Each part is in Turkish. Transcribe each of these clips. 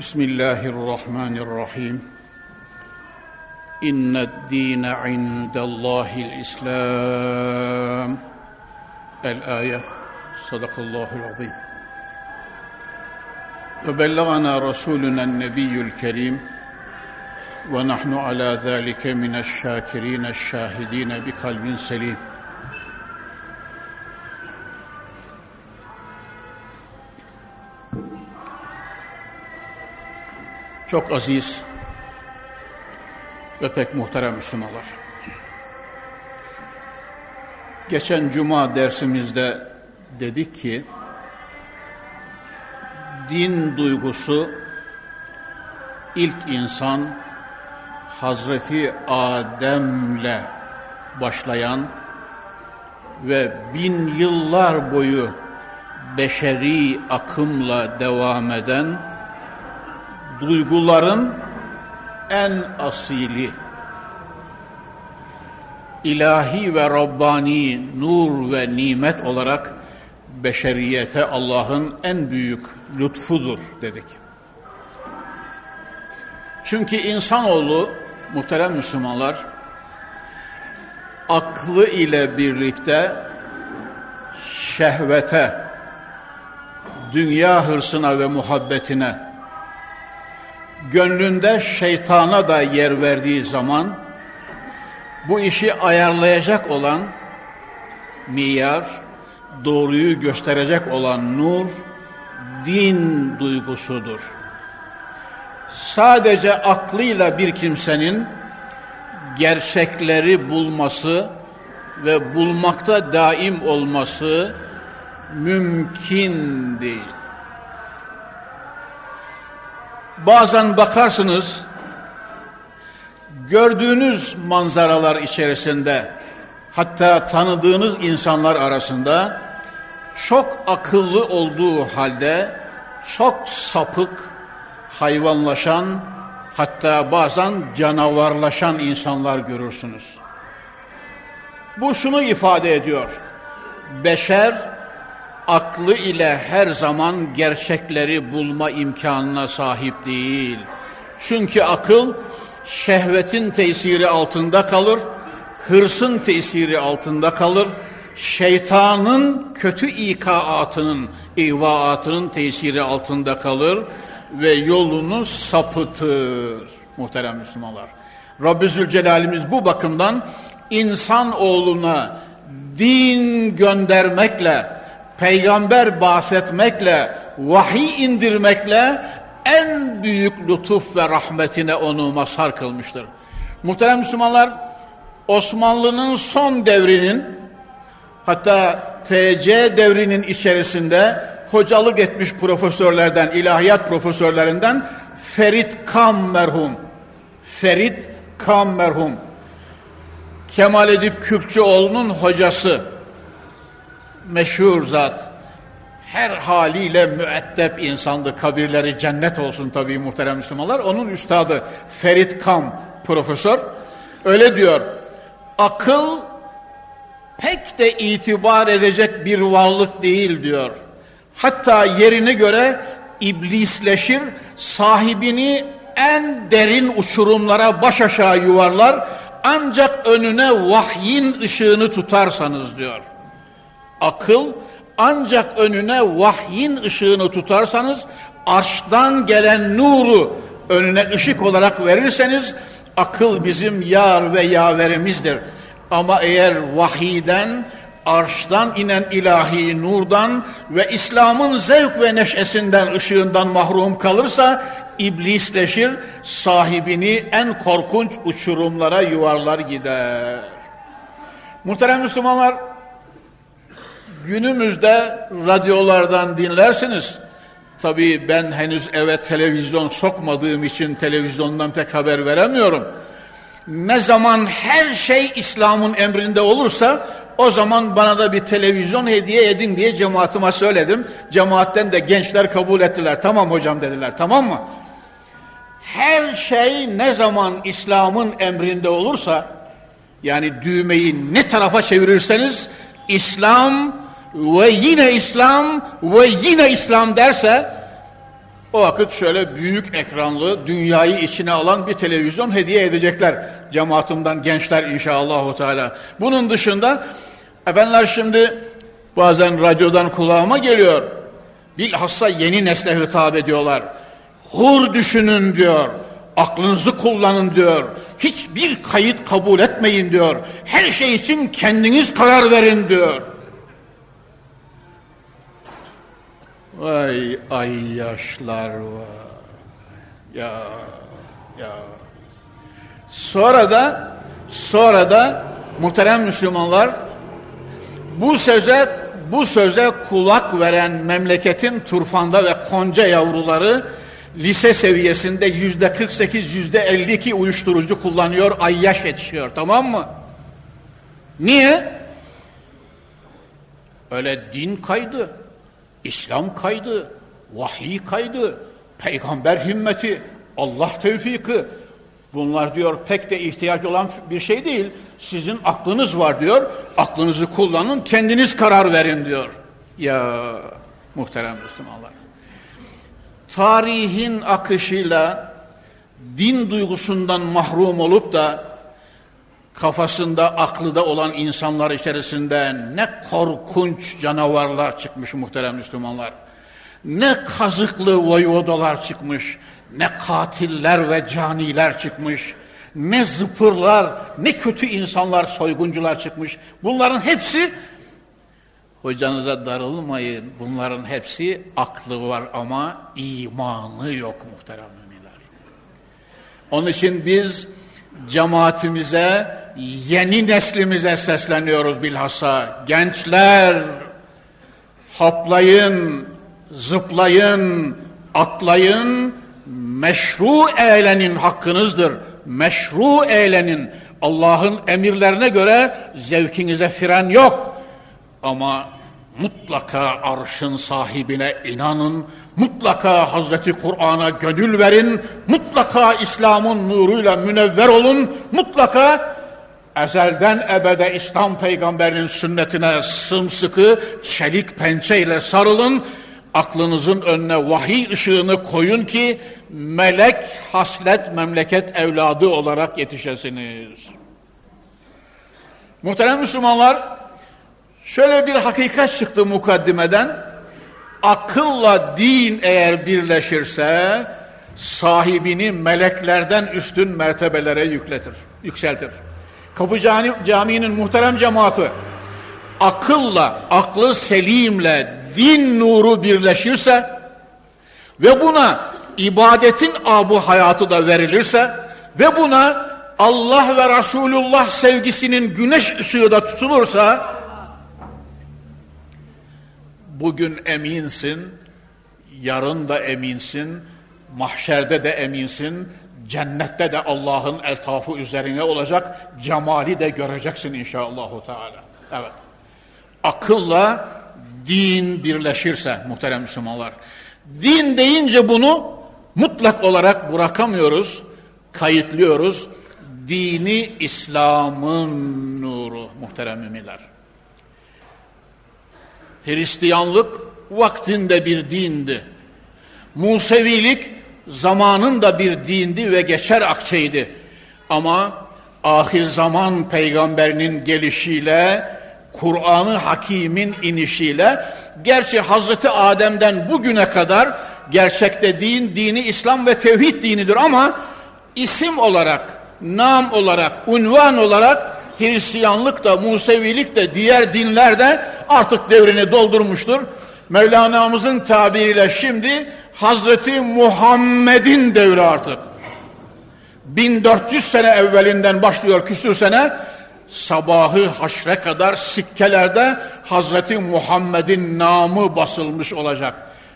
بسم الله الرحمن الرحيم. إن الدين عند الله الإسلام. الآية. صدق الله العظيم. وبلغنا رسولنا النبي الكريم. ونحن على ذلك من الشاكرين الشاهدين بقلب سليم. Çok aziz ve pek muhterem Müslümanlar. Geçen cuma dersimizde dedik ki din duygusu ilk insan Hazreti Adem'le başlayan ve bin yıllar boyu beşeri akımla devam eden duyguların en asili ilahi ve Rabbani nur ve nimet olarak beşeriyete Allah'ın en büyük lütfudur dedik. Çünkü insanoğlu muhterem Müslümanlar aklı ile birlikte şehvete, dünya hırsına ve muhabbetine, gönlünde şeytana da yer verdiği zaman bu işi ayarlayacak olan miyar, doğruyu gösterecek olan nur, din duygusudur. Sadece aklıyla bir kimsenin gerçekleri bulması ve bulmakta daim olması mümkün değil. Bazen bakarsınız, gördüğünüz manzaralar içerisinde, hatta tanıdığınız insanlar arasında, çok akıllı olduğu halde, çok sapık, hayvanlaşan, hatta bazen canavarlaşan insanlar görürsünüz. Bu şunu ifade ediyor, beşer, aklı ile her zaman gerçekleri bulma imkanına sahip değil. Çünkü akıl şehvetin tesiri altında kalır, hırsın tesiri altında kalır, şeytanın kötü ikaatının, ihvaatının tesiri altında kalır ve yolunu sapıtır muhterem Müslümanlar. Rabbi Zülcelal'imiz bu bakımdan insan oğluna din göndermekle, peygamber bahsetmekle, vahiy indirmekle en büyük lütuf ve rahmetine onu mazhar kılmıştır. Muhterem Müslümanlar, Osmanlı'nın son devrinin, hatta TC devrinin içerisinde hocalık etmiş profesörlerden, ilahiyat profesörlerinden Ferit Kam merhum, Ferit Kam merhum, Kemal Edip Kürkçüoğlu'nun hocası, meşhur zat, her haliyle müeddep insandı, kabirleri cennet olsun tabii muhterem Müslümanlar. Onun üstadı Ferit Kam profesör, öyle diyor, akıl pek de itibar edecek bir varlık değil diyor. Hatta yerine göre iblisleşir, sahibini en derin uçurumlara baş aşağı yuvarlar, ancak önüne vahyin ışığını tutarsanız diyor. Akıl ancak önüne vahyin ışığını tutarsanız, arştan gelen nuru önüne ışık olarak verirseniz, akıl bizim yar ve yaverimizdir. Ama eğer vahiden, arştan inen ilahi nurdan ve İslam'ın zevk ve neşesinden, ışığından mahrum kalırsa, iblisleşir, sahibini en korkunç uçurumlara yuvarlar gider. Muhterem Müslümanlar, günümüzde radyolardan dinlersiniz, Tabii ben henüz eve televizyon sokmadığım için televizyondan pek haber veremiyorum. Ne zaman her şey İslam'ın emrinde olursa o zaman bana da bir televizyon hediye edin diye cemaatime söyledim. Cemaatten de gençler kabul ettiler. Tamam hocam dediler. Tamam mı? Her şey ne zaman İslam'ın emrinde olursa yani düğmeyi ne tarafa çevirirseniz İslam ve yine İslam ve yine İslam derse o vakit şöyle büyük ekranlı dünyayı içine alan bir televizyon hediye edecekler cemaatimden gençler inşallah. Teala. Bunun dışında efendiler şimdi bazen radyodan kulağıma geliyor. Bilhassa yeni nesle hitap ediyorlar. Hur düşünün diyor. Aklınızı kullanın diyor. Hiçbir kayıt kabul etmeyin diyor. Her şey için kendiniz karar verin diyor. Vay ay yaşlar var. Ya ya. Sonra da sonra da muhterem Müslümanlar bu söze bu söze kulak veren memleketin turfanda ve konca yavruları lise seviyesinde yüzde 48 yüzde 52 uyuşturucu kullanıyor ayyaş yetişiyor tamam mı? Niye? Öyle din kaydı, İslam kaydı, vahiy kaydı, peygamber himmeti, Allah tevfiki. Bunlar diyor pek de ihtiyaç olan bir şey değil. Sizin aklınız var diyor. Aklınızı kullanın, kendiniz karar verin diyor. Ya muhterem Müslümanlar. Tarihin akışıyla din duygusundan mahrum olup da kafasında, aklıda olan insanlar içerisinde ne korkunç canavarlar çıkmış muhterem Müslümanlar. Ne kazıklı voyvodalar çıkmış, ne katiller ve caniler çıkmış, ne zıpırlar, ne kötü insanlar, soyguncular çıkmış. Bunların hepsi, hocanıza darılmayın, bunların hepsi aklı var ama imanı yok muhterem müminler. Onun için biz cemaatimize, yeni neslimize sesleniyoruz bilhassa. Gençler, hoplayın, zıplayın, atlayın, meşru eğlenin hakkınızdır. Meşru eğlenin. Allah'ın emirlerine göre zevkinize fren yok. Ama mutlaka arşın sahibine inanın, mutlaka Hazreti Kur'an'a gönül verin, mutlaka İslam'ın nuruyla münevver olun, mutlaka ezelden ebede İslam peygamberinin sünnetine sımsıkı çelik pençeyle sarılın, aklınızın önüne vahiy ışığını koyun ki melek, haslet, memleket evladı olarak yetişesiniz. Muhterem Müslümanlar, şöyle bir hakikat çıktı mukaddimeden. Akılla din eğer birleşirse, sahibini meleklerden üstün mertebelere yükletir, yükseltir. Kapı Camii'nin muhterem cemaati, akılla, aklı selimle din nuru birleşirse ve buna ibadetin abu hayatı da verilirse ve buna Allah ve Resulullah sevgisinin güneş ışığı da tutulursa bugün eminsin, yarın da eminsin, mahşerde de eminsin, cennette de Allah'ın eltafı üzerine olacak, cemali de göreceksin inşallahü teala. Evet. Akılla din birleşirse muhterem Müslümanlar. Din deyince bunu mutlak olarak bırakamıyoruz, kayıtlıyoruz. Dini İslam'ın nuru muhterem müminler. Hristiyanlık vaktinde bir dindi. Musevilik zamanında bir dindi ve geçer akçeydi. Ama ahir zaman peygamberinin gelişiyle Kur'an-ı Hakim'in inişiyle gerçi Hazreti Adem'den bugüne kadar gerçekte din, dini İslam ve tevhid dinidir ama isim olarak, nam olarak, unvan olarak Hristiyanlık da, Musevilik de, diğer dinler de artık devrini doldurmuştur. Mevlana'mızın tabiriyle şimdi Hazreti Muhammed'in devri artık. 1400 sene evvelinden başlıyor küsür sene sabahı haşre kadar sikkelerde Hazreti Muhammed'in namı basılmış olacak.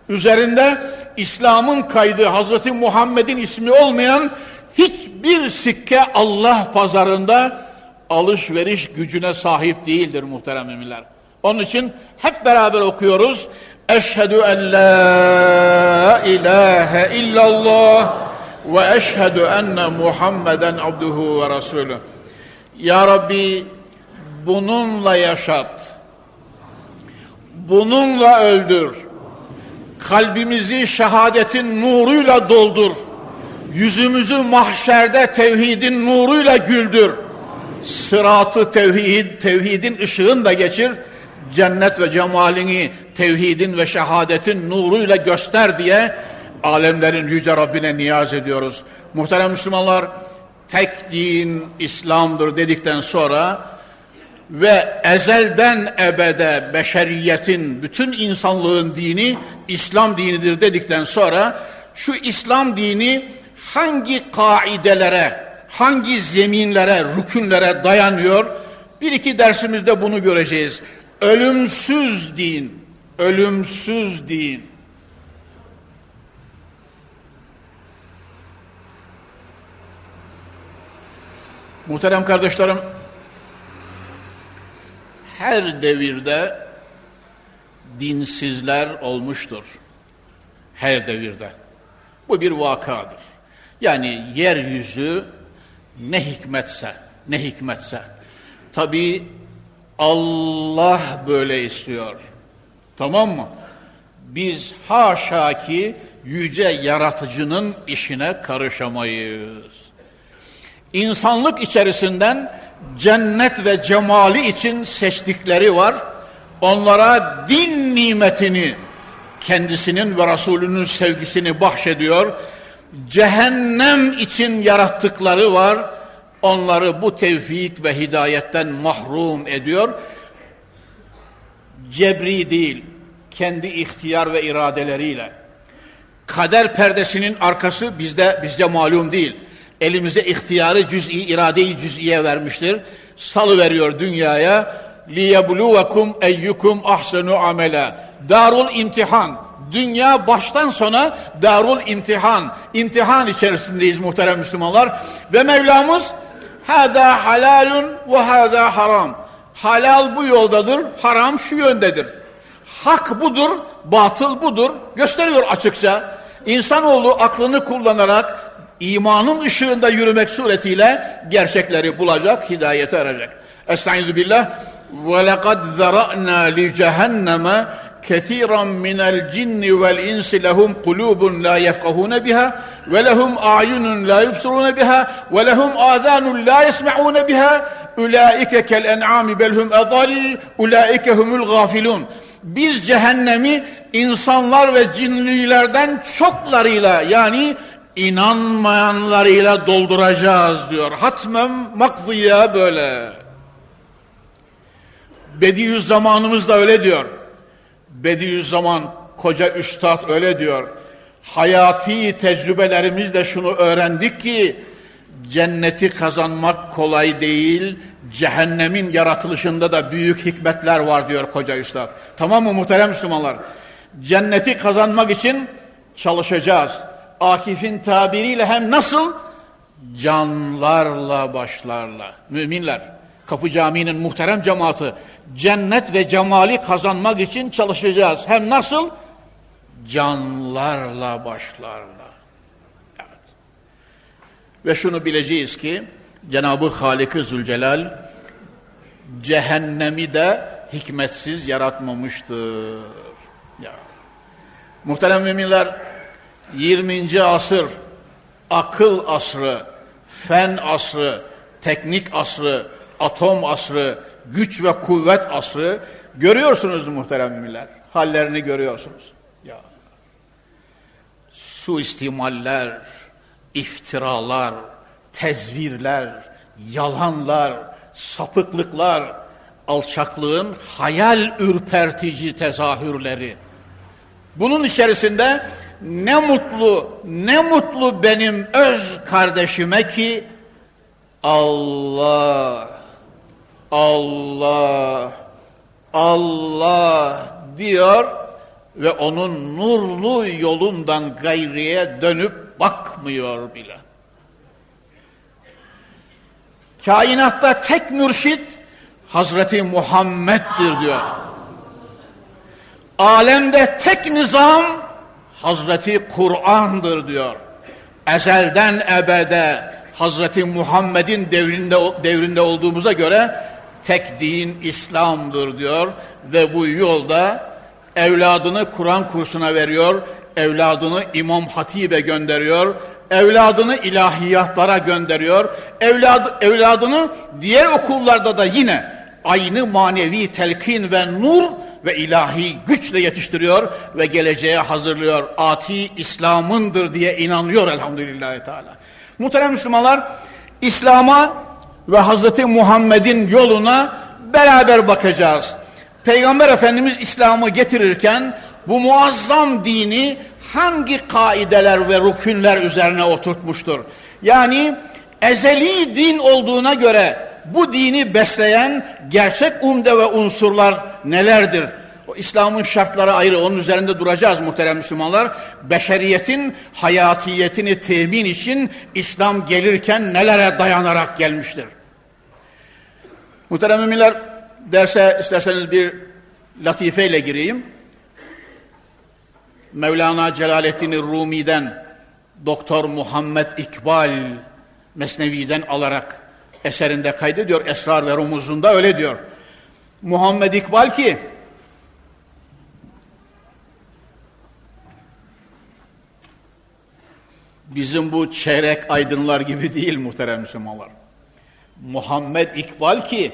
Üzerinde İslam'ın kaydı Hazreti Muhammed'in ismi olmayan hiçbir sikke Allah pazarında alışveriş gücüne sahip değildir muhterem emirler. Onun için hep beraber okuyoruz. Eşhedü en la ilahe illallah ve eşhedü enne Muhammeden abduhu ve resulü. Ya Rabbi bununla yaşat. Bununla öldür. Kalbimizi şehadetin nuruyla doldur. Yüzümüzü mahşerde tevhidin nuruyla güldür. Sıratı tevhid, tevhidin ışığını da geçir. Cennet ve cemalini tevhidin ve şehadetin nuruyla göster diye alemlerin yüce Rabbine niyaz ediyoruz. Muhterem Müslümanlar, tek din İslam'dır dedikten sonra ve ezelden ebede beşeriyetin, bütün insanlığın dini İslam dinidir dedikten sonra şu İslam dini hangi kaidelere, hangi zeminlere, rükünlere dayanıyor? Bir iki dersimizde bunu göreceğiz. Ölümsüz din, ölümsüz din. Muhterem kardeşlerim, her devirde dinsizler olmuştur. Her devirde. Bu bir vakadır. Yani yeryüzü ne hikmetse, ne hikmetse. Tabi Allah böyle istiyor. Tamam mı? Biz haşa ki yüce yaratıcının işine karışamayız. İnsanlık içerisinden cennet ve cemali için seçtikleri var. Onlara din nimetini, kendisinin ve Resulünün sevgisini bahşediyor Cehennem için yarattıkları var. Onları bu tevfik ve hidayetten mahrum ediyor. Cebri değil, kendi ihtiyar ve iradeleriyle. Kader perdesinin arkası bizde bizce malum değil elimize ihtiyarı cüz'i, iradeyi cüz'iye vermiştir. Salı veriyor dünyaya. لِيَبْلُوَكُمْ eyyukum ahsenu amela. Darul imtihan. Dünya baştan sona darul imtihan. İmtihan içerisindeyiz muhterem Müslümanlar. Ve Mevlamız hâzâ halalun ve hâzâ haram. Halal bu yoldadır, haram şu yöndedir. Hak budur, batıl budur. Gösteriyor açıkça. İnsanoğlu aklını kullanarak imanın ışığında yürümek suretiyle gerçekleri bulacak, hidayete erecek. Estaizu billah. وَلَقَدْ ذَرَأْنَا لِجَهَنَّمَ كَثِيرًا مِنَ الْجِنِّ وَالْإِنسِ لَهُمْ قُلُوبٌ لَا يَفْقَهُونَ بِهَا وَلَهُمْ أَعْيُنٌ لَا يُبْصِرُونَ بِهَا وَلَهُمْ آذَانٌ لَا يَسْمَعُونَ بِهَا أُولَٰئِكَ كَالْاَنْعَامِ بَلْ هُمْ أَضَلِّ أُولَٰئِكَ هُمُ الْغَافِلُونَ Biz cehennemi insanlar ve cinlilerden çoklarıyla yani inanmayanlarıyla dolduracağız diyor. Hatmem makziye böyle. Bediüzzamanımız da öyle diyor. Bediüzzaman koca üstad öyle diyor. Hayati tecrübelerimizle şunu öğrendik ki cenneti kazanmak kolay değil, cehennemin yaratılışında da büyük hikmetler var diyor koca üstad. Tamam mı muhterem Müslümanlar? Cenneti kazanmak için çalışacağız. Akif'in tabiriyle hem nasıl? Canlarla başlarla. Müminler, Kapı Camii'nin muhterem cemaati, cennet ve cemali kazanmak için çalışacağız. Hem nasıl? Canlarla başlarla. Evet. Ve şunu bileceğiz ki, Cenab-ı Halik-i Zülcelal, cehennemi de hikmetsiz yaratmamıştır. Ya. Muhterem müminler, 20. asır akıl asrı, fen asrı, teknik asrı, atom asrı, güç ve kuvvet asrı görüyorsunuz muhterem müminler. Hallerini görüyorsunuz. Ya. Suistimaller, iftiralar, tezvirler, yalanlar, sapıklıklar, alçaklığın hayal ürpertici tezahürleri. Bunun içerisinde ne mutlu, ne mutlu benim öz kardeşime ki Allah, Allah, Allah diyor ve onun nurlu yolundan gayriye dönüp bakmıyor bile. Kainatta tek mürşit Hazreti Muhammed'dir diyor. Alemde tek nizam Hazreti Kur'an'dır diyor. Ezelden ebede Hazreti Muhammed'in devrinde, devrinde olduğumuza göre tek din İslam'dır diyor ve bu yolda evladını Kur'an kursuna veriyor, evladını İmam Hatib'e gönderiyor, evladını ilahiyatlara gönderiyor, evlad, evladını diğer okullarda da yine aynı manevi telkin ve nur ve ilahi güçle yetiştiriyor ve geleceğe hazırlıyor. Ati İslam'ındır diye inanıyor elhamdülillahi teala. Muhterem Müslümanlar, İslam'a ve Hazreti Muhammed'in yoluna beraber bakacağız. Peygamber Efendimiz İslam'ı getirirken bu muazzam dini hangi kaideler ve rükünler üzerine oturtmuştur? Yani ezeli din olduğuna göre bu dini besleyen gerçek umde ve unsurlar nelerdir? İslam'ın şartları ayrı, onun üzerinde duracağız muhterem Müslümanlar. Beşeriyetin hayatiyetini temin için İslam gelirken nelere dayanarak gelmiştir? Muhterem müminler, derse isterseniz bir latifeyle gireyim. Mevlana Celaleddin Rumi'den Doktor Muhammed İkbal Mesnevi'den alarak eserinde kaydediyor. Esrar ve Rumuzunda öyle diyor. Muhammed İkbal ki bizim bu çeyrek aydınlar gibi değil muhterem Müslümanlar. Muhammed İkbal ki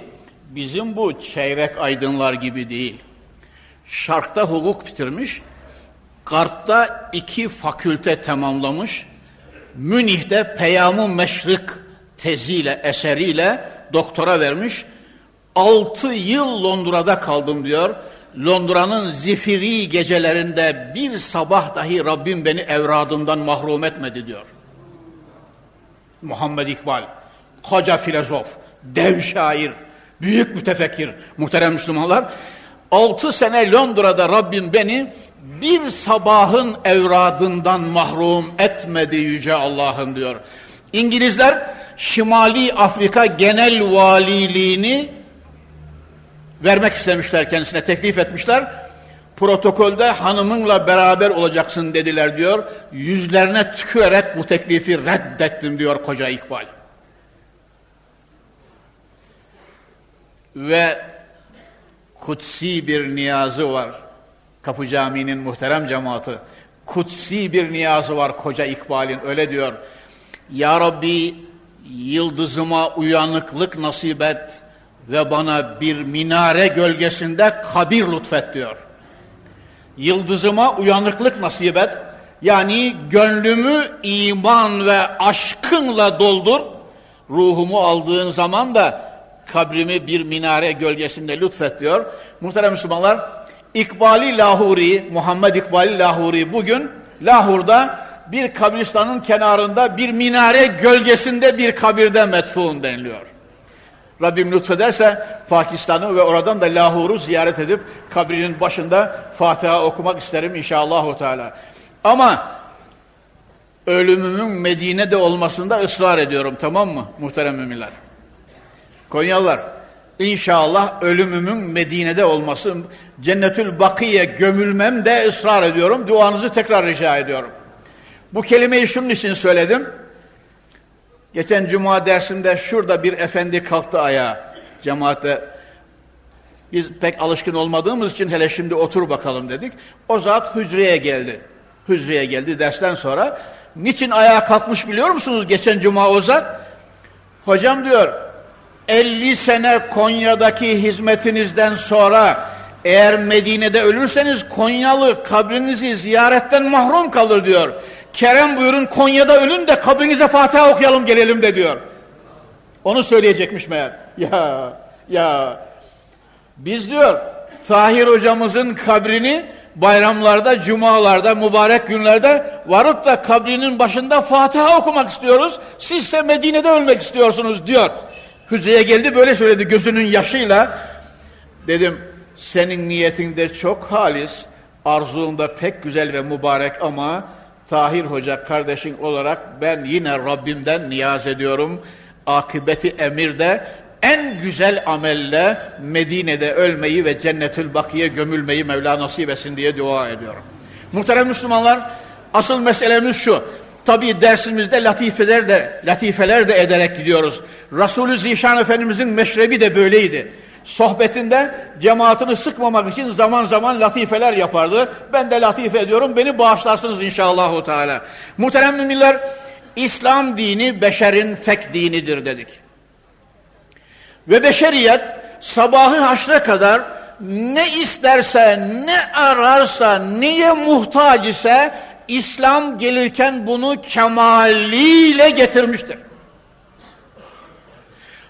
bizim bu çeyrek aydınlar gibi değil. Şark'ta hukuk bitirmiş, Garp'ta iki fakülte tamamlamış, Münih'te Peyam-ı Meşrik teziyle, eseriyle doktora vermiş. Altı yıl Londra'da kaldım diyor. Londra'nın zifiri gecelerinde bir sabah dahi Rabbim beni evradından mahrum etmedi diyor. Muhammed İkbal, koca filozof, dev şair, büyük mütefekkir, muhterem Müslümanlar. Altı sene Londra'da Rabbim beni bir sabahın evradından mahrum etmedi Yüce Allah'ın diyor. İngilizler Şimali Afrika Genel Valiliğini vermek istemişler kendisine teklif etmişler. Protokolde hanımınla beraber olacaksın dediler diyor. Yüzlerine tükürerek bu teklifi reddettim diyor koca İkbal. Ve kutsi bir niyazı var. Kapı Camii'nin muhterem cemaati. Kutsi bir niyazı var koca İkbal'in öyle diyor. Ya Rabbi yıldızıma uyanıklık nasip et ve bana bir minare gölgesinde kabir lütfet diyor. Yıldızıma uyanıklık nasip et. Yani gönlümü iman ve aşkınla doldur. Ruhumu aldığın zaman da kabrimi bir minare gölgesinde lütfet diyor. Muhterem Müslümanlar, İkbali Lahuri, Muhammed İkbali Lahuri bugün Lahur'da bir kabristanın kenarında bir minare gölgesinde bir kabirde metfun deniliyor. Rabbim lütfederse Pakistan'ı ve oradan da Lahur'u ziyaret edip kabrinin başında Fatiha okumak isterim inşallah. Teala. Ama ölümümün Medine'de olmasında ısrar ediyorum tamam mı muhterem müminler? Konyalılar İnşallah ölümümün Medine'de olması, Cennetül Bakiye gömülmem de ısrar ediyorum. Duanızı tekrar rica ediyorum. Bu kelimeyi şunun için söyledim. Geçen cuma dersinde şurada bir efendi kalktı ayağa cemaate. Biz pek alışkın olmadığımız için hele şimdi otur bakalım dedik. O zat hücreye geldi. Hücreye geldi dersten sonra. Niçin ayağa kalkmış biliyor musunuz geçen cuma o zat? Hocam diyor 50 sene Konya'daki hizmetinizden sonra eğer Medine'de ölürseniz Konyalı kabrinizi ziyaretten mahrum kalır diyor. Kerem buyurun Konya'da ölün de kabrinize Fatiha okuyalım gelelim de diyor. Onu söyleyecekmiş meğer. Ya ya biz diyor Tahir hocamızın kabrini bayramlarda, cumalarda, mübarek günlerde varıp da kabrinin başında Fatiha okumak istiyoruz. Siz ise Medine'de ölmek istiyorsunuz diyor. Hüzre'ye geldi böyle söyledi gözünün yaşıyla. Dedim senin niyetinde çok halis Arzuğun da pek güzel ve mübarek ama Tahir Hoca kardeşin olarak ben yine Rabbimden niyaz ediyorum. Akıbeti emirde en güzel amelle Medine'de ölmeyi ve Cennetül Bakiye gömülmeyi Mevla nasip etsin diye dua ediyorum. Muhterem Müslümanlar, asıl meselemiz şu. Tabi dersimizde latifeler de, latifeler de ederek gidiyoruz. Resulü Zişan Efendimizin meşrebi de böyleydi. Sohbetinde cemaatini sıkmamak için zaman zaman latifeler yapardı. Ben de latife ediyorum, beni bağışlarsınız inşallah. Teala. Muhterem müminler, İslam dini beşerin tek dinidir dedik. Ve beşeriyet sabahı haşre kadar ne isterse, ne ararsa, neye muhtaç ise İslam gelirken bunu kemaliyle getirmiştir.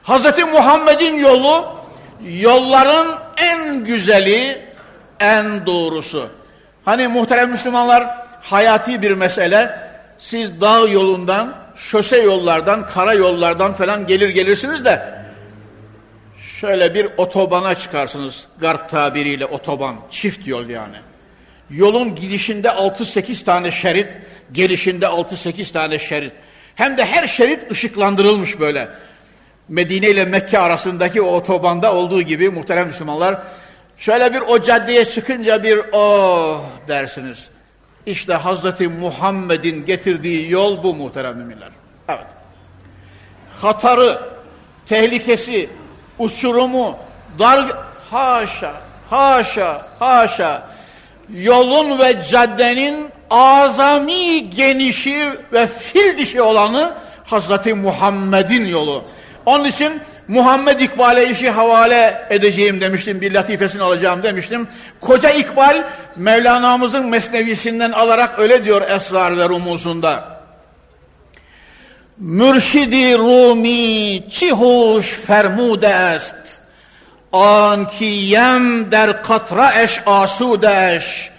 Hz. Muhammed'in yolu yolların en güzeli, en doğrusu. Hani muhterem Müslümanlar hayati bir mesele. Siz dağ yolundan, şose yollardan, kara yollardan falan gelir gelirsiniz de şöyle bir otobana çıkarsınız. Garp tabiriyle otoban, çift yol yani. Yolun gidişinde 6-8 tane şerit, gelişinde 6-8 tane şerit. Hem de her şerit ışıklandırılmış böyle. Medine ile Mekke arasındaki o otobanda olduğu gibi muhterem Müslümanlar, şöyle bir o caddeye çıkınca bir oh dersiniz. İşte Hazreti Muhammed'in getirdiği yol bu muhterem müminler. Evet. Hatarı, tehlikesi, uçurumu, dar, haşa, haşa, haşa, yolun ve caddenin azami genişi ve fil dişi olanı Hazreti Muhammed'in yolu. Onun için Muhammed İkbal'e işi havale edeceğim demiştim, bir latifesini alacağım demiştim. Koca İkbal, Mevlana'mızın mesnevisinden alarak öyle diyor Esrar ve Rumuzunda. Mürşidi Rumi çi hoş fermude est, an ki yem der katra eş asudeş,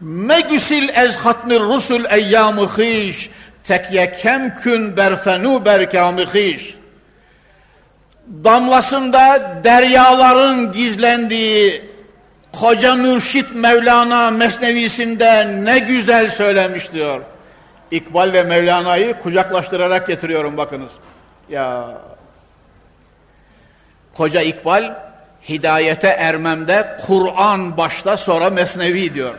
megüsil ez hatmir rusul eyyam-ı hiş, tekye kem kün berfenu berkam-ı hiş damlasında deryaların gizlendiği koca mürşit Mevlana Mesnevisinde ne güzel söylemiş diyor. İkbal ve Mevlana'yı kucaklaştırarak getiriyorum bakınız. Ya Koca İkbal hidayete ermemde Kur'an başta sonra Mesnevi diyor.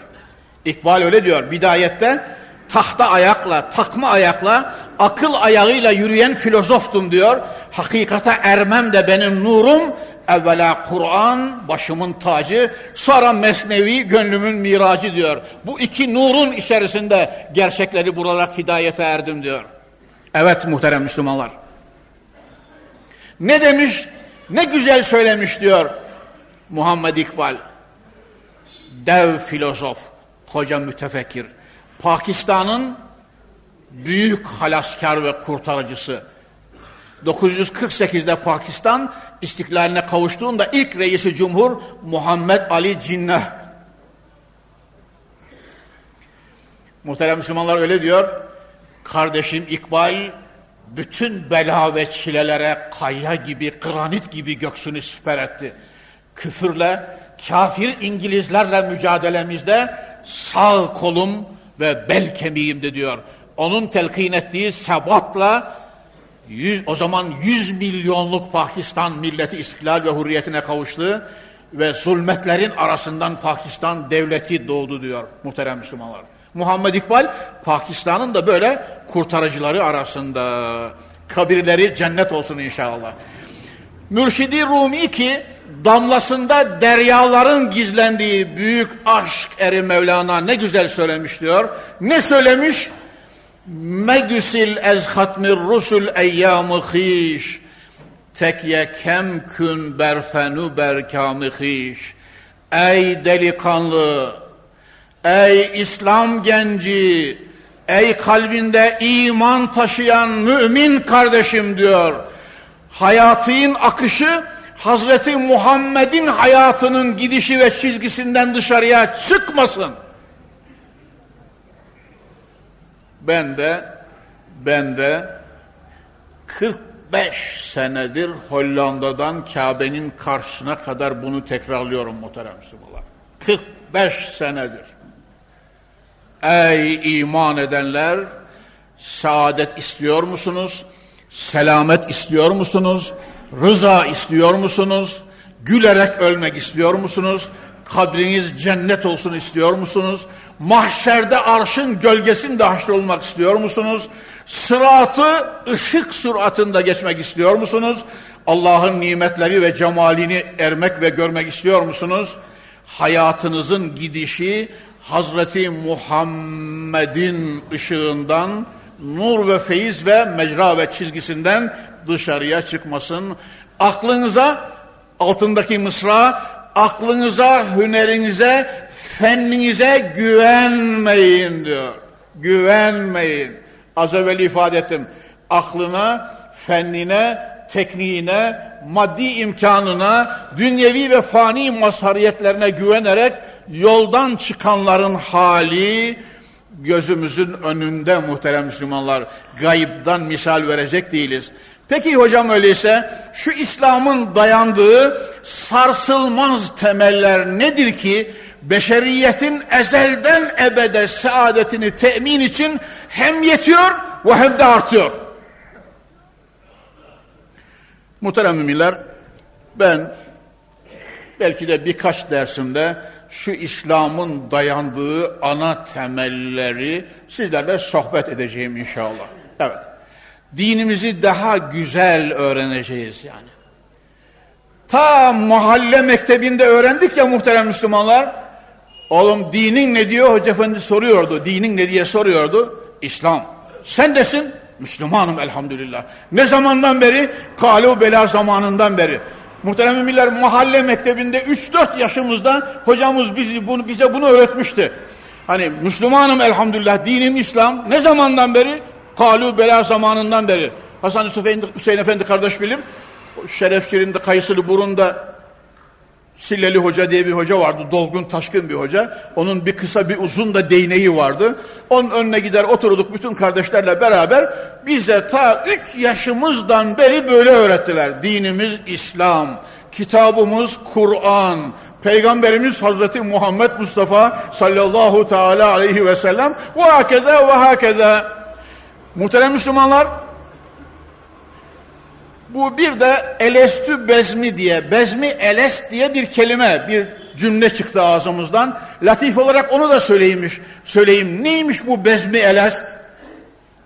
İkbal öyle diyor. Bidayette tahta ayakla, takma ayakla, akıl ayağıyla yürüyen filozoftum diyor. Hakikate ermem de benim nurum, evvela Kur'an, başımın tacı, sonra Mesnevi, gönlümün miracı diyor. Bu iki nurun içerisinde gerçekleri bularak hidayete erdim diyor. Evet muhterem Müslümanlar. Ne demiş, ne güzel söylemiş diyor Muhammed İkbal. Dev filozof, koca mütefekkir. Pakistan'ın büyük halaskar ve kurtarıcısı. 948'de Pakistan istiklaline kavuştuğunda ilk reisi cumhur Muhammed Ali Cinnah. Muhterem Müslümanlar öyle diyor. Kardeşim İkbal bütün bela ve çilelere kaya gibi, granit gibi göksünü siper etti. Küfürle, kafir İngilizlerle mücadelemizde sağ kolum ve bel kemiğimde diyor. Onun telkin ettiği sebatla yüz, o zaman 100 milyonluk Pakistan milleti istiklal ve hürriyetine kavuştu ve zulmetlerin arasından Pakistan devleti doğdu diyor muhterem Müslümanlar. Muhammed İkbal Pakistan'ın da böyle kurtarıcıları arasında kabirleri cennet olsun inşallah. Mürşidi Rumi ki damlasında deryaların gizlendiği büyük aşk eri Mevlana ne güzel söylemiş diyor. Ne söylemiş? Megüsil ez hatmir rusul eyyamı hiş. Tekye kem kün berfenu berkamı hiş. Ey delikanlı, ey İslam genci, ey kalbinde iman taşıyan mümin kardeşim diyor. Hayatın akışı Hazreti Muhammed'in hayatının gidişi ve çizgisinden dışarıya çıkmasın. Ben de ben de 45 senedir Hollanda'dan Kabe'nin karşısına kadar bunu tekrarlıyorum muhterem Müslümanlar. 45 senedir. Ey iman edenler! Saadet istiyor musunuz? Selamet istiyor musunuz? Rıza istiyor musunuz? Gülerek ölmek istiyor musunuz? Kabriniz cennet olsun istiyor musunuz? Mahşerde arşın gölgesinde haşrolmak istiyor musunuz? Sıratı ışık süratında geçmek istiyor musunuz? Allah'ın nimetleri ve cemalini ermek ve görmek istiyor musunuz? Hayatınızın gidişi Hazreti Muhammed'in ışığından, nur ve feyiz ve mecra ve çizgisinden dışarıya çıkmasın. Aklınıza, altındaki mısra, aklınıza, hünerinize, fenninize güvenmeyin diyor. Güvenmeyin. Az evvel ifade ettim. Aklına, fennine, tekniğine, maddi imkanına, dünyevi ve fani mazhariyetlerine güvenerek yoldan çıkanların hali gözümüzün önünde muhterem Müslümanlar. Gayipten misal verecek değiliz. Peki hocam öyleyse şu İslam'ın dayandığı sarsılmaz temeller nedir ki beşeriyetin ezelden ebede saadetini temin için hem yetiyor ve hem de artıyor. Muhterem müminler, ben belki de birkaç dersimde şu İslam'ın dayandığı ana temelleri sizlerle sohbet edeceğim inşallah. Evet. Dinimizi daha güzel öğreneceğiz yani. Ta mahalle mektebinde öğrendik ya muhterem Müslümanlar. Oğlum dinin ne diyor? Hoca efendi soruyordu. Dinin ne diye soruyordu? İslam. Sen desin? Müslümanım elhamdülillah. Ne zamandan beri? Kalu bela zamanından beri. Muhterem müminler mahalle mektebinde 3-4 yaşımızda hocamız bizi bunu, bize bunu öğretmişti. Hani Müslümanım elhamdülillah, dinim İslam. Ne zamandan beri? Kalu bela zamanından beri. Hasan Hüseyin, Hüseyin Efendi kardeş bilir. Şerefçilerinde Kayısılı Burun'da Silleli Hoca diye bir hoca vardı. Dolgun taşkın bir hoca. Onun bir kısa bir uzun da değneği vardı. Onun önüne gider oturduk bütün kardeşlerle beraber. Bize ta üç yaşımızdan beri böyle öğrettiler. Dinimiz İslam. Kitabımız Kur'an. Peygamberimiz Hazreti Muhammed Mustafa sallallahu teala aleyhi ve sellem ve hakeza ve hakeza. Muhterem Müslümanlar bu bir de elestü bezmi diye, bezmi elest diye bir kelime, bir cümle çıktı ağzımızdan. Latif olarak onu da söyleymiş, söyleyeyim. Neymiş bu bezmi elest?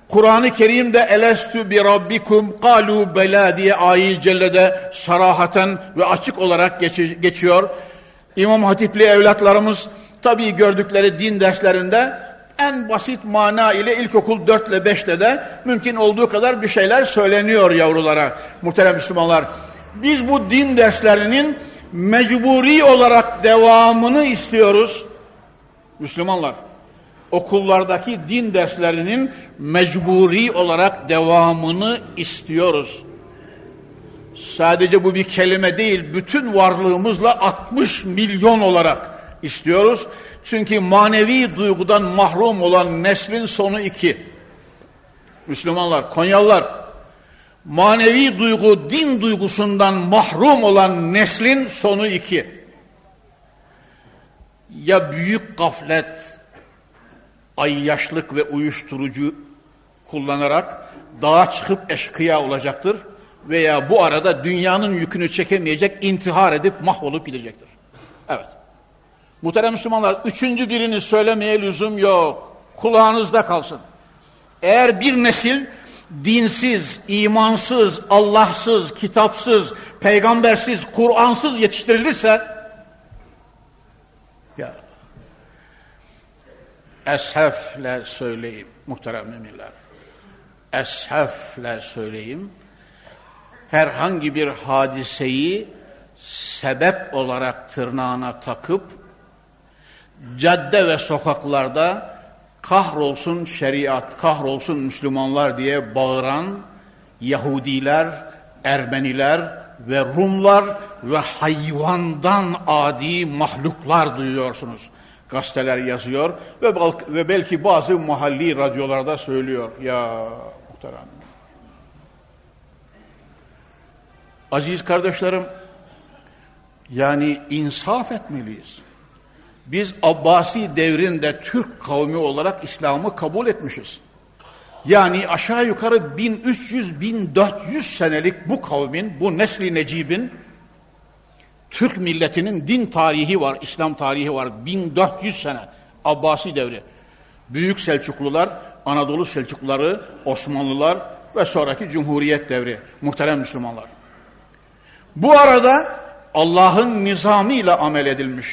Kur'an-ı Kerim'de elestü bi rabbikum kalu bela diye ayet cellede sarahaten ve açık olarak geçiyor. İmam Hatipli evlatlarımız tabii gördükleri din derslerinde en basit mana ile ilkokul 4 ile 5'te de mümkün olduğu kadar bir şeyler söyleniyor yavrulara muhterem Müslümanlar. Biz bu din derslerinin mecburi olarak devamını istiyoruz. Müslümanlar, okullardaki din derslerinin mecburi olarak devamını istiyoruz. Sadece bu bir kelime değil, bütün varlığımızla 60 milyon olarak istiyoruz. Çünkü manevi duygudan mahrum olan neslin sonu iki. Müslümanlar, Konyalılar, manevi duygu, din duygusundan mahrum olan neslin sonu iki. Ya büyük gaflet, ayyaşlık ve uyuşturucu kullanarak dağa çıkıp eşkıya olacaktır veya bu arada dünyanın yükünü çekemeyecek, intihar edip mahvolup gidecektir. Evet. Muhterem Müslümanlar, üçüncü birini söylemeye lüzum yok. Kulağınızda kalsın. Eğer bir nesil dinsiz, imansız, Allahsız, kitapsız, peygambersiz, Kur'ansız yetiştirilirse ya eshefle söyleyeyim muhterem müminler. Eshefle söyleyeyim. Herhangi bir hadiseyi sebep olarak tırnağına takıp cadde ve sokaklarda kahrolsun şeriat, kahrolsun Müslümanlar diye bağıran Yahudiler, Ermeniler ve Rumlar ve hayvandan adi mahluklar duyuyorsunuz. Gazeteler yazıyor ve, ve belki bazı mahalli radyolarda söylüyor. Ya muhterem. Aziz kardeşlerim, yani insaf etmeliyiz Biz Abbasi devrinde Türk kavmi olarak İslam'ı kabul etmişiz. Yani aşağı yukarı 1300-1400 senelik bu kavmin, bu nesli necibin Türk milletinin din tarihi var, İslam tarihi var. 1400 sene Abbasi devri. Büyük Selçuklular, Anadolu Selçukluları, Osmanlılar ve sonraki Cumhuriyet devri. Muhterem Müslümanlar. Bu arada Allah'ın nizamıyla amel edilmiş.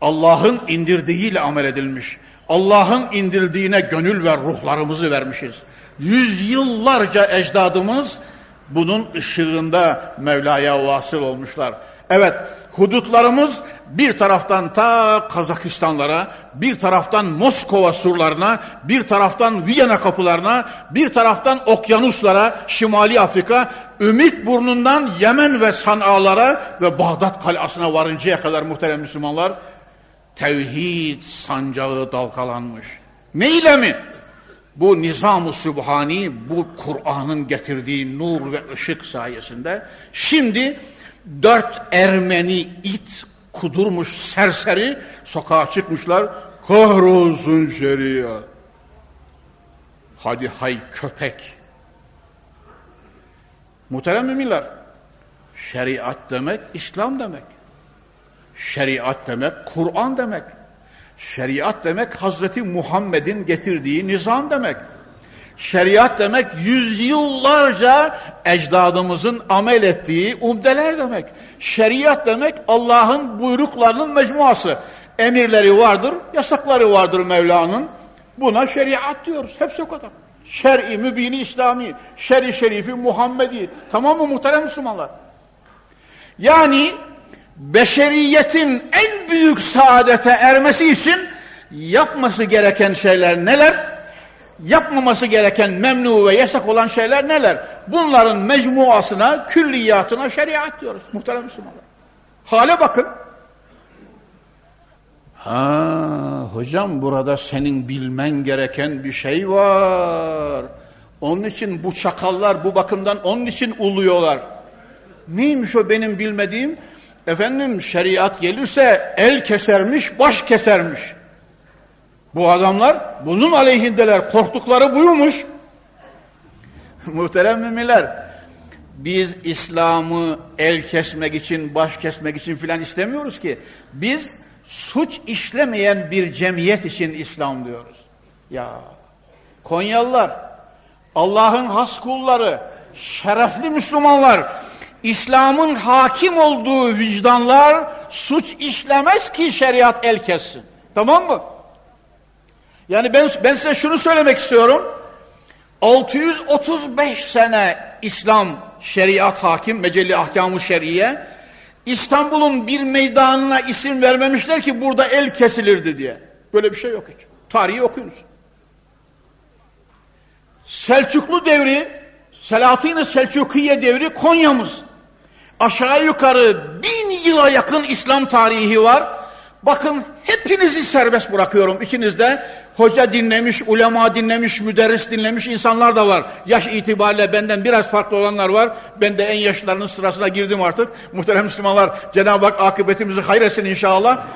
Allah'ın indirdiğiyle amel edilmiş. Allah'ın indirdiğine gönül ve ruhlarımızı vermişiz. Yüzyıllarca ecdadımız bunun ışığında Mevla'ya vasıl olmuşlar. Evet, hudutlarımız bir taraftan ta Kazakistanlara, bir taraftan Moskova surlarına, bir taraftan Viyana kapılarına, bir taraftan okyanuslara, Şimali Afrika, Ümit burnundan Yemen ve San'alara ve Bağdat kalasına varıncaya kadar muhterem Müslümanlar, tevhid sancağı dalgalanmış. Ne ile mi? Bu nizam-ı sübhani, bu Kur'an'ın getirdiği nur ve ışık sayesinde şimdi dört Ermeni it kudurmuş serseri sokağa çıkmışlar. Kahrolsun şeriat. Hadi hay köpek. Muhterem müminler, şeriat demek İslam demek. Şeriat demek Kur'an demek. Şeriat demek Hazreti Muhammed'in getirdiği nizam demek. Şeriat demek yüzyıllarca ecdadımızın amel ettiği umdeler demek. Şeriat demek Allah'ın buyruklarının mecmuası. Emirleri vardır, yasakları vardır Mevla'nın. Buna şeriat diyoruz. Hepsi o kadar. Şer'i mübini İslami, şer'i şerifi Muhammedi. Tamam mı muhterem Müslümanlar? Yani beşeriyetin en büyük saadete ermesi için yapması gereken şeyler neler? Yapmaması gereken memnu ve yasak olan şeyler neler? Bunların mecmuasına, külliyatına şeriat diyoruz muhterem Müslümanlar. Hale bakın. Ha hocam burada senin bilmen gereken bir şey var. Onun için bu çakallar bu bakımdan onun için uluyorlar. Neymiş o benim bilmediğim? Efendim şeriat gelirse el kesermiş, baş kesermiş. Bu adamlar bunun aleyhindeler. Korktukları buymuş. Muhterem müminler, biz İslam'ı el kesmek için, baş kesmek için filan istemiyoruz ki. Biz suç işlemeyen bir cemiyet için İslam diyoruz. Ya Konyalılar, Allah'ın has kulları, şerefli Müslümanlar, İslam'ın hakim olduğu vicdanlar suç işlemez ki şeriat el kessin. Tamam mı? Yani ben, ben size şunu söylemek istiyorum. 635 sene İslam şeriat hakim, mecelli ahkamı şeriye. İstanbul'un bir meydanına isim vermemişler ki burada el kesilirdi diye. Böyle bir şey yok hiç. Tarihi okuyunuz. Selçuklu devri, Selahattin-i Selçukiye devri Konya'mız. Aşağı yukarı bin yıla yakın İslam tarihi var. Bakın hepinizi serbest bırakıyorum içinizde. Hoca dinlemiş, ulema dinlemiş, müderris dinlemiş insanlar da var. Yaş itibariyle benden biraz farklı olanlar var. Ben de en yaşlılarının sırasına girdim artık. Muhterem Müslümanlar Cenab-ı Hak akıbetimizi hayretsin inşallah.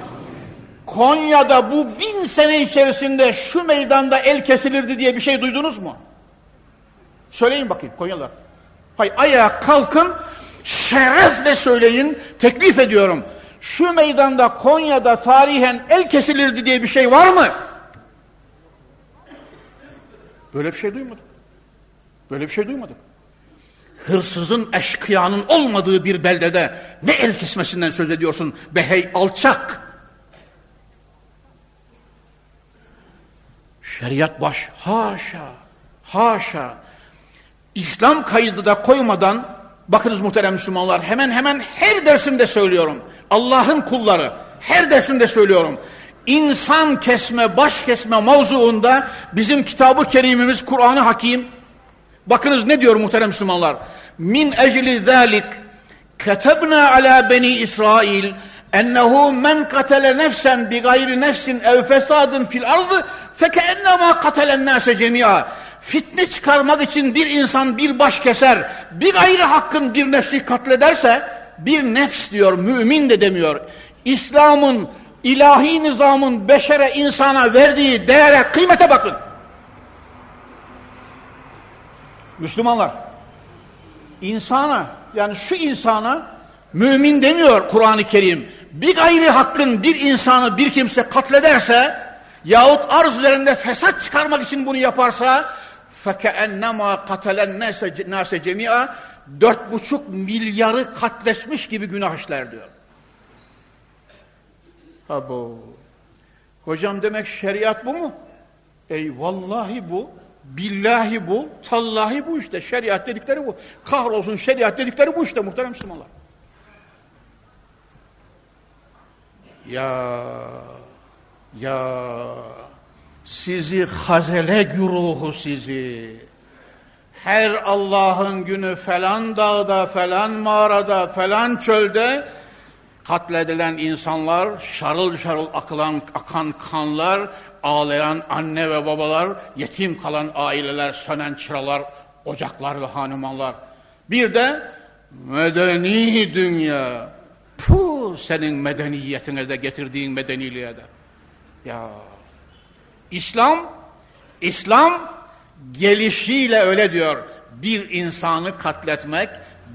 Konya'da bu bin sene içerisinde şu meydanda el kesilirdi diye bir şey duydunuz mu? Söyleyin bakayım Konyalılar. Hay ayağa kalkın, şerefle söyleyin, teklif ediyorum. Şu meydanda Konya'da tarihen el kesilirdi diye bir şey var mı? Böyle bir şey duymadım. Böyle bir şey duymadım. Hırsızın, eşkıyanın olmadığı bir beldede ne el kesmesinden söz ediyorsun be hey alçak? Şeriat baş, haşa, haşa. İslam kaydı da koymadan, bakınız muhterem Müslümanlar, hemen hemen her dersimde söylüyorum. Allah'ın kulları, her dersimde söylüyorum. İnsan kesme, baş kesme mavzuunda bizim kitabı kerimimiz Kur'an-ı Hakim. Bakınız ne diyor muhterem Müslümanlar? Min ecli zalik ketebna ala beni İsrail ennehu men katele nefsen bi gayri nefsin ev fesadın fil ardı fekennema katelen nase cemi'a fitne çıkarmak için bir insan bir baş keser, bir ayrı hakkın bir nefsi katlederse, bir nefs diyor, mümin de demiyor. İslam'ın ilahi nizamın beşere, insana verdiği değere, kıymete bakın. Müslümanlar, insana, yani şu insana mümin demiyor Kur'an-ı Kerim. Bir gayri hakkın bir insanı bir kimse katlederse yahut arz üzerinde fesat çıkarmak için bunu yaparsa فَكَأَنَّمَا قَتَلَنْ نَاسَ جَمِيعًا Dört buçuk milyarı katleşmiş gibi günah işler diyor. Ha bu. Hocam demek şeriat bu mu? Ey vallahi bu. Billahi bu. Tallahi bu işte. Şeriat dedikleri bu. Kahrolsun şeriat dedikleri bu işte muhterem Müslümanlar. Ya ya sizi hazele güruhu sizi her Allah'ın günü falan dağda, falan mağarada, falan çölde katledilen insanlar, şarıl şarıl akılan, akan kanlar, ağlayan anne ve babalar, yetim kalan aileler, sönen çıralar, ocaklar ve hanumanlar. Bir de medeni dünya. Puh senin medeniyetine de getirdiğin medeniliğe de. Ya İslam, İslam gelişiyle öyle diyor. Bir insanı katletmek,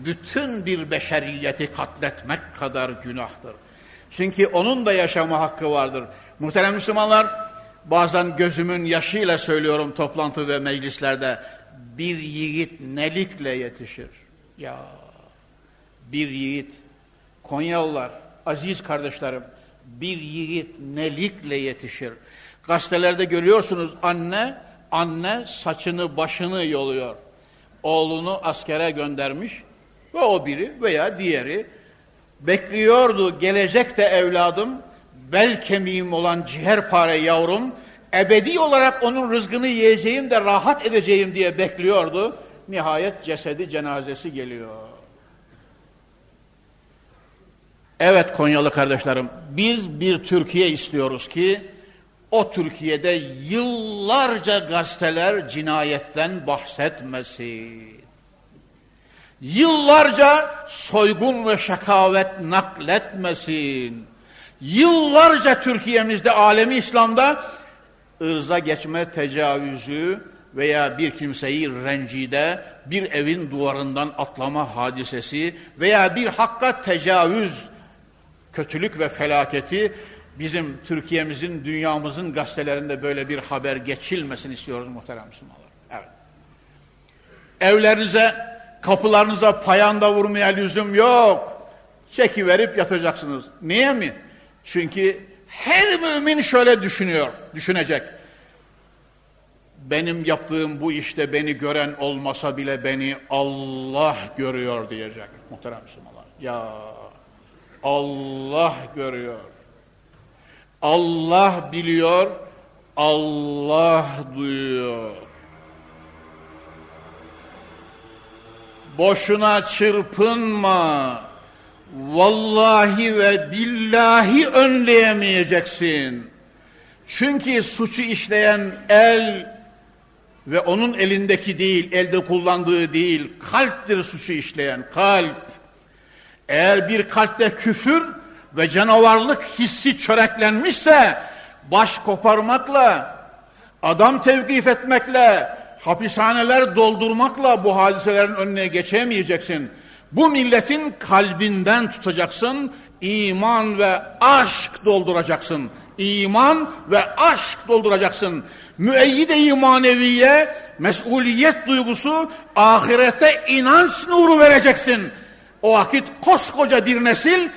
bütün bir beşeriyeti katletmek kadar günahtır. Çünkü onun da yaşama hakkı vardır. Muhterem Müslümanlar, bazen gözümün yaşıyla söylüyorum toplantı ve meclislerde, bir yiğit nelikle yetişir. Ya, bir yiğit, Konyalılar, aziz kardeşlerim, bir yiğit nelikle yetişir. Gazetelerde görüyorsunuz anne, anne saçını başını yoluyor. Oğlunu askere göndermiş ve o biri veya diğeri bekliyordu gelecek de evladım, bel kemiğim olan ciğerpare yavrum, ebedi olarak onun rızkını yiyeceğim de rahat edeceğim diye bekliyordu. Nihayet cesedi cenazesi geliyor. Evet Konyalı kardeşlerim, biz bir Türkiye istiyoruz ki o Türkiye'de yıllarca gazeteler cinayetten bahsetmesin. Yıllarca soygun ve şakavet nakletmesin. Yıllarca Türkiye'mizde alemi İslam'da ırza geçme tecavüzü veya bir kimseyi rencide, bir evin duvarından atlama hadisesi veya bir hakka tecavüz, kötülük ve felaketi bizim Türkiye'mizin, dünyamızın gazetelerinde böyle bir haber geçilmesini istiyoruz muhterem Müslümanlar. Evet. Evlerinize, kapılarınıza payanda vurmaya lüzum yok. Çeki verip yatacaksınız. Niye mi? Çünkü her mümin şöyle düşünüyor, düşünecek. Benim yaptığım bu işte beni gören olmasa bile beni Allah görüyor diyecek muhterem Müslümanlar. Ya Allah görüyor. Allah biliyor, Allah duyuyor. Boşuna çırpınma. Vallahi ve billahi önleyemeyeceksin. Çünkü suçu işleyen el ve onun elindeki değil, elde kullandığı değil, kalptir suçu işleyen, kalp. Eğer bir kalpte küfür, ve canavarlık hissi çöreklenmişse baş koparmakla, adam tevkif etmekle, hapishaneler doldurmakla bu hadiselerin önüne geçemeyeceksin. Bu milletin kalbinden tutacaksın, iman ve aşk dolduracaksın. İman ve aşk dolduracaksın. Müeyyide imaneviye, mesuliyet duygusu, ahirete inanç nuru vereceksin. O vakit koskoca bir nesil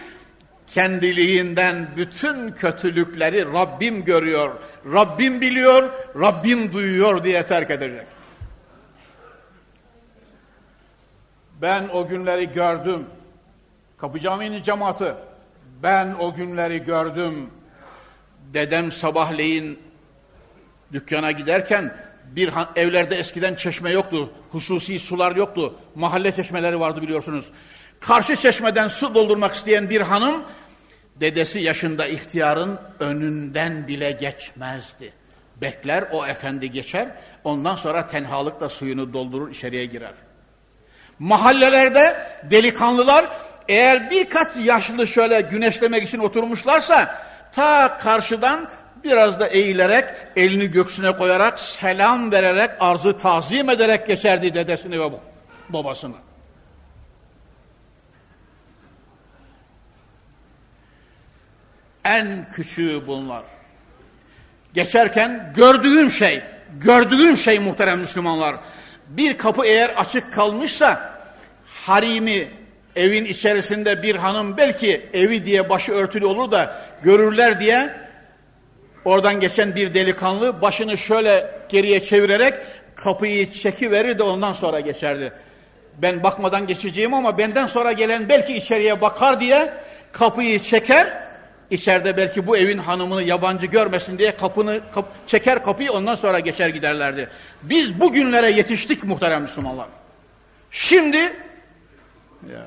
kendiliğinden bütün kötülükleri Rabbim görüyor, Rabbim biliyor, Rabbim duyuyor diye terk edecek. Ben o günleri gördüm. Kapı Camii'nin cemaati. Ben o günleri gördüm. Dedem sabahleyin dükkana giderken bir evlerde eskiden çeşme yoktu. Hususi sular yoktu. Mahalle çeşmeleri vardı biliyorsunuz. Karşı çeşmeden su doldurmak isteyen bir hanım dedesi yaşında ihtiyarın önünden bile geçmezdi. Bekler o efendi geçer ondan sonra tenhalıkla suyunu doldurur içeriye girer. Mahallelerde delikanlılar eğer birkaç yaşlı şöyle güneşlemek için oturmuşlarsa ta karşıdan biraz da eğilerek, elini göksüne koyarak, selam vererek, arzı tazim ederek geçerdi dedesini ve babasını. En küçüğü bunlar. Geçerken gördüğüm şey, gördüğüm şey muhterem Müslümanlar. Bir kapı eğer açık kalmışsa harimi evin içerisinde bir hanım belki evi diye başı örtülü olur da görürler diye oradan geçen bir delikanlı başını şöyle geriye çevirerek kapıyı çekiverir de ondan sonra geçerdi. Ben bakmadan geçeceğim ama benden sonra gelen belki içeriye bakar diye kapıyı çeker İçeride belki bu evin hanımını yabancı görmesin diye kapını kap, çeker kapıyı ondan sonra geçer giderlerdi. Biz bugünlere yetiştik muhterem Müslümanlar. Şimdi ya,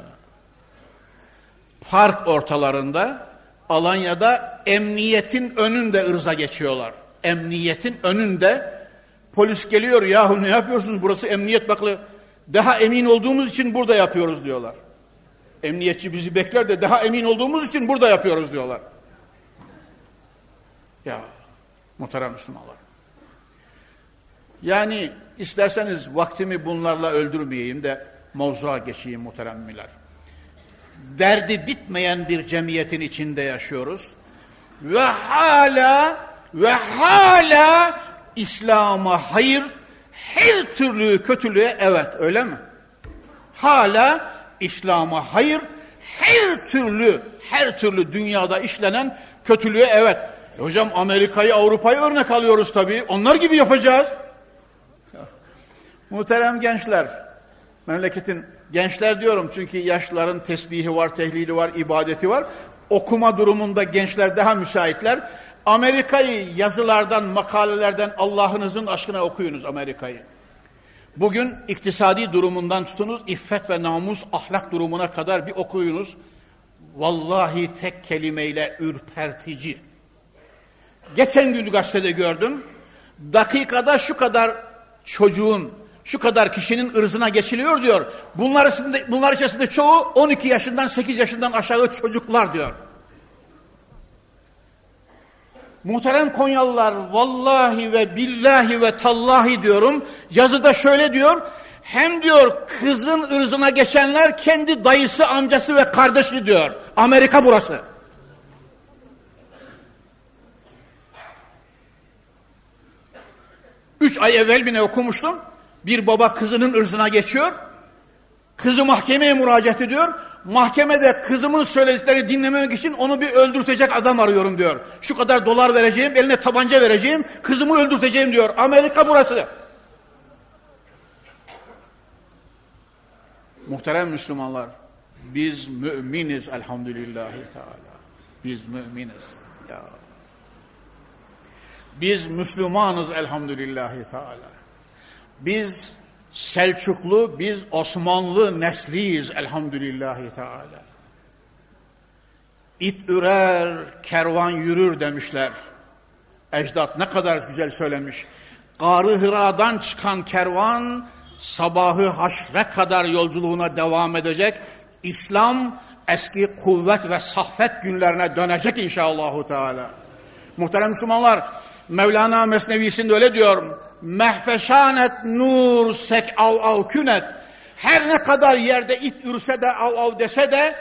park ortalarında Alanya'da emniyetin önünde ırza geçiyorlar. Emniyetin önünde polis geliyor yahu ne yapıyorsunuz burası emniyet baklı daha emin olduğumuz için burada yapıyoruz diyorlar. Emniyetçi bizi bekler de daha emin olduğumuz için burada yapıyoruz diyorlar. Ya muhterem Müslümanlar. Yani isterseniz vaktimi bunlarla öldürmeyeyim de mevzuğa geçeyim muhteremmiler. Derdi bitmeyen bir cemiyetin içinde yaşıyoruz. Ve hala ve hala İslam'a hayır, her türlü kötülüğe evet öyle mi? Hala İslam'a hayır, her türlü her türlü dünyada işlenen kötülüğe evet. E hocam Amerika'yı Avrupa'yı örnek alıyoruz tabii. Onlar gibi yapacağız. Muhterem gençler, memleketin gençler diyorum çünkü yaşlıların tesbihi var, tehlili var, ibadeti var. Okuma durumunda gençler daha müsaitler. Amerika'yı yazılardan, makalelerden Allah'ınızın aşkına okuyunuz Amerika'yı. Bugün iktisadi durumundan tutunuz, iffet ve namus, ahlak durumuna kadar bir okuyunuz. Vallahi tek kelimeyle ürpertici. Geçen gün gazetede gördüm. Dakikada şu kadar çocuğun, şu kadar kişinin ırzına geçiliyor diyor. Bunlar, içinde, bunlar içerisinde çoğu 12 yaşından 8 yaşından aşağı çocuklar diyor. Muhterem Konyalılar vallahi ve billahi ve tallahi diyorum. Yazıda şöyle diyor. Hem diyor kızın ırzına geçenler kendi dayısı, amcası ve kardeşi diyor. Amerika burası. Üç ay evvel bile okumuştum. Bir baba kızının ırzına geçiyor. Kızı mahkemeye müracaat ediyor. Mahkemede kızımın söyledikleri dinlememek için onu bir öldürtecek adam arıyorum diyor. Şu kadar dolar vereceğim, eline tabanca vereceğim, kızımı öldürteceğim diyor. Amerika burası. Muhterem Müslümanlar, biz müminiz elhamdülillahi teala. Biz müminiz. Ya. Biz Müslümanız elhamdülillahi teala. Biz Selçuklu, biz Osmanlı nesliyiz elhamdülillahi teala. İt ürer, kervan yürür demişler. Ecdat ne kadar güzel söylemiş. Garı Hıra'dan çıkan kervan sabahı haşre kadar yolculuğuna devam edecek. İslam eski kuvvet ve sahfet günlerine dönecek inşallahü teala. Muhterem Müslümanlar, Mevlana Mesnevisinde öyle diyor. Mehfeşanet nur sek av av künet. Her ne kadar yerde it ürse de av av dese de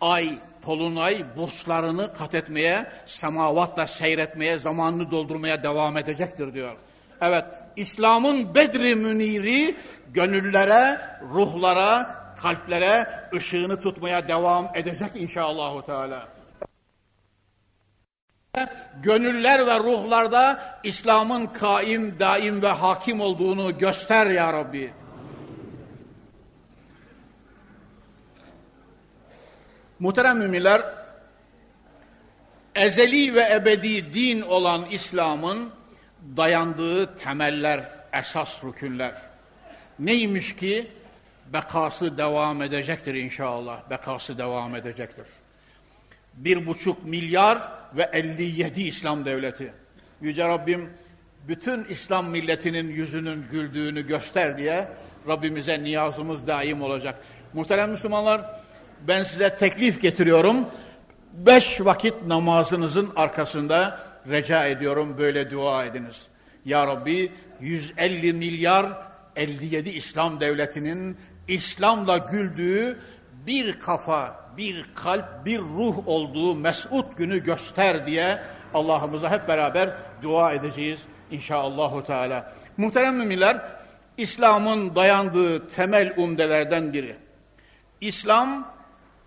ay, tolunay burslarını kat etmeye, semavatla seyretmeye, zamanını doldurmaya devam edecektir diyor. Evet, İslam'ın bedri müniri gönüllere, ruhlara, kalplere ışığını tutmaya devam edecek inşallahü teala gönüller ve ruhlarda İslam'ın kaim, daim ve hakim olduğunu göster ya Rabbi. Muhterem müminler, ezeli ve ebedi din olan İslam'ın dayandığı temeller, esas rükünler. Neymiş ki? Bekası devam edecektir inşallah. Bekası devam edecektir bir buçuk milyar ve 57 İslam devleti. Yüce Rabbim bütün İslam milletinin yüzünün güldüğünü göster diye Rabbimize niyazımız daim olacak. Muhterem Müslümanlar ben size teklif getiriyorum. beş vakit namazınızın arkasında rica ediyorum böyle dua ediniz. Ya Rabbi 150 milyar 57 İslam devletinin İslam'la güldüğü bir kafa, bir kalp, bir ruh olduğu mesut günü göster diye Allah'ımıza hep beraber dua edeceğiz inşallahü teala. Muhterem müminler, İslam'ın dayandığı temel umdelerden biri. İslam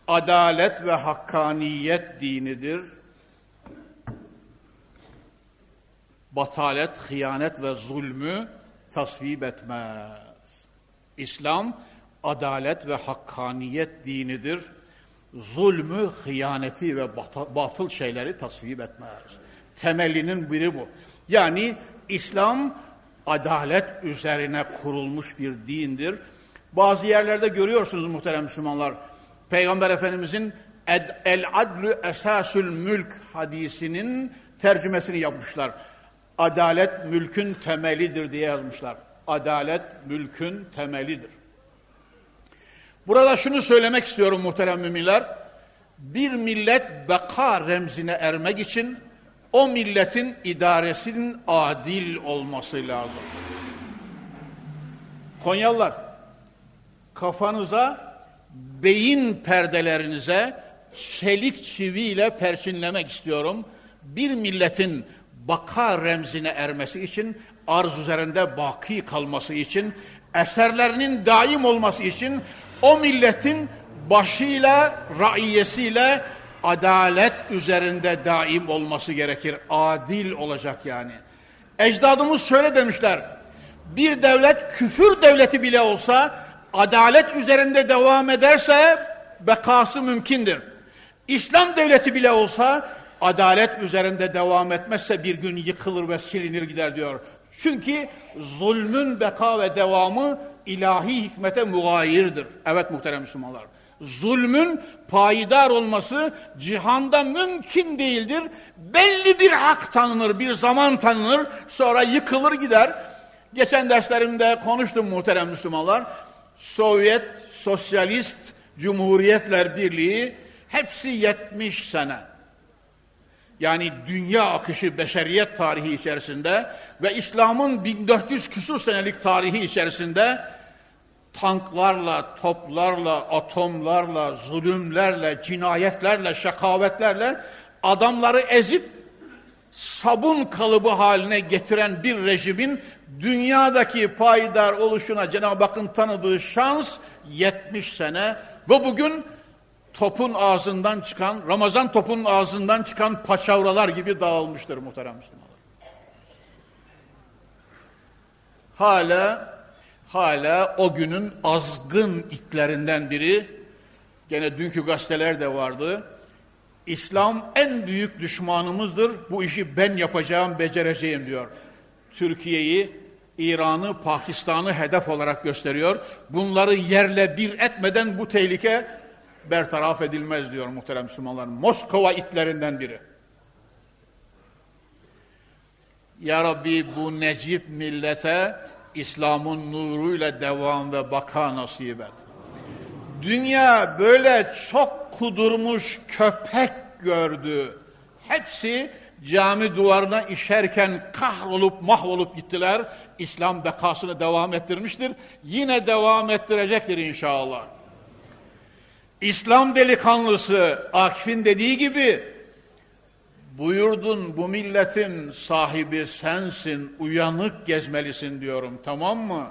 adalet ve hakkaniyet dinidir. Batalet, hıyanet ve zulmü tasvip etmez. İslam adalet ve hakkaniyet dinidir. Zulmü, hıyaneti ve batıl şeyleri tasvip etmez. Temelinin biri bu. Yani İslam adalet üzerine kurulmuş bir dindir. Bazı yerlerde görüyorsunuz muhterem Müslümanlar. Peygamber Efendimizin El adlü esasül mülk hadisinin tercümesini yapmışlar. Adalet mülkün temelidir diye yazmışlar. Adalet mülkün temelidir. Burada şunu söylemek istiyorum muhterem müminler. Bir millet beka remzine ermek için o milletin idaresinin adil olması lazım. Konyalılar, kafanıza, beyin perdelerinize çelik çiviyle perçinlemek istiyorum. Bir milletin baka remzine ermesi için, arz üzerinde baki kalması için, eserlerinin daim olması için o milletin başıyla, raiyesiyle adalet üzerinde daim olması gerekir. Adil olacak yani. Ecdadımız şöyle demişler. Bir devlet küfür devleti bile olsa adalet üzerinde devam ederse bekası mümkündür. İslam devleti bile olsa adalet üzerinde devam etmezse bir gün yıkılır ve silinir gider diyor. Çünkü zulmün beka ve devamı ilahi hikmete mugayirdir. Evet muhterem Müslümanlar. Zulmün payidar olması cihanda mümkün değildir. Belli bir hak tanınır, bir zaman tanınır, sonra yıkılır gider. Geçen derslerimde konuştum muhterem Müslümanlar. Sovyet, Sosyalist Cumhuriyetler Birliği hepsi 70 sene. Yani dünya akışı beşeriyet tarihi içerisinde ve İslam'ın 1400 küsur senelik tarihi içerisinde tanklarla, toplarla, atomlarla, zulümlerle, cinayetlerle, şakavetlerle adamları ezip sabun kalıbı haline getiren bir rejimin dünyadaki payidar oluşuna Cenab-ı Hakk'ın tanıdığı şans 70 sene. Ve bugün topun ağzından çıkan, Ramazan topunun ağzından çıkan paçavralar gibi dağılmıştır muhterem Müslümanlar. Hala hala o günün azgın itlerinden biri, gene dünkü gazeteler de vardı, İslam en büyük düşmanımızdır, bu işi ben yapacağım, becereceğim diyor. Türkiye'yi, İran'ı, Pakistan'ı hedef olarak gösteriyor. Bunları yerle bir etmeden bu tehlike bertaraf edilmez diyor muhterem Müslümanlar. Moskova itlerinden biri. Ya Rabbi bu necip millete İslam'ın nuruyla devam ve baka nasip et. Dünya böyle çok kudurmuş köpek gördü. Hepsi cami duvarına işerken kahrolup mahvolup gittiler. İslam bekasını devam ettirmiştir. Yine devam ettirecektir inşallah. İslam delikanlısı Akif'in dediği gibi buyurdun bu milletin sahibi sensin, uyanık gezmelisin diyorum tamam mı?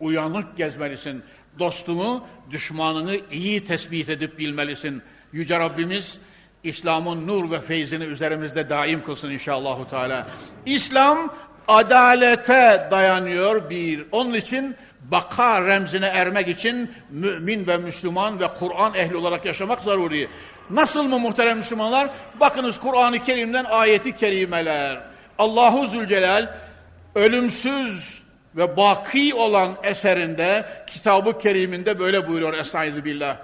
Uyanık gezmelisin. Dostunu, düşmanını iyi tespit edip bilmelisin. Yüce Rabbimiz İslam'ın nur ve feyzini üzerimizde daim kılsın inşallahu teala. İslam adalete dayanıyor bir. Onun için baka remzine ermek için mümin ve Müslüman ve Kur'an ehli olarak yaşamak zaruri. Nasıl mı muhterem Müslümanlar? Bakınız Kur'an-ı Kerim'den ayeti kerimeler. Allahu Zülcelal ölümsüz ve baki olan eserinde, kitabı keriminde böyle buyuruyor Estaizu billah.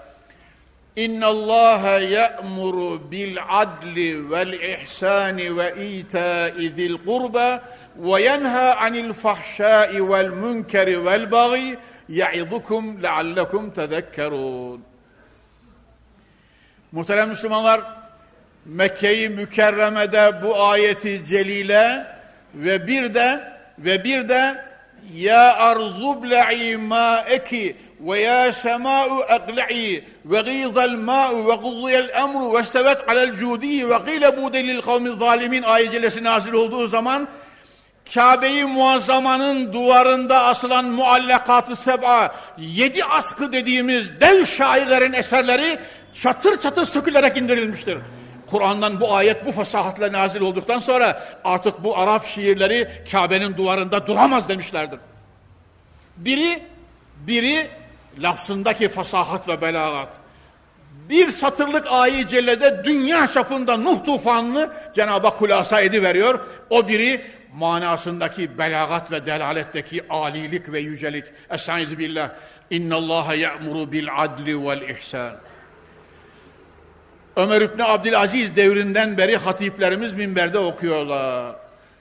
İnna Allah ya'muru bil adli vel ihsani ve ita'i zil kurba fahşai vel münkeri vel bagi ya'idukum leallekum tezekkerun. Muhterem Müslümanlar, Mekke-i Mükerreme'de bu ayeti celile ve bir de ve bir de ya arzubla'i ma'eki ve ya sema'u aqla'i ve gîzel ma'u ve guzziyel emru ve istevet alel cudi ve gîle budelil kavmi zalimin ayet nazil olduğu zaman Kabe-i Muazzama'nın duvarında asılan muallakatı seb'a, yedi askı dediğimiz dev şairlerin eserleri çatır çatır sökülerek indirilmiştir. Kur'an'dan bu ayet bu fasahatla nazil olduktan sonra artık bu Arap şiirleri Kabe'nin duvarında duramaz demişlerdir. Biri, biri lafzındaki fasahat ve belagat. Bir satırlık ayı cellede dünya çapında Nuh tufanını Cenab-ı Hak kulasa ediveriyor. O biri manasındaki belagat ve delaletteki alilik ve yücelik. Estaizu billah. İnna Allah ya'muru bil adli vel ihsan. Ömer İbni Abdülaziz devrinden beri hatiplerimiz minberde okuyorlar.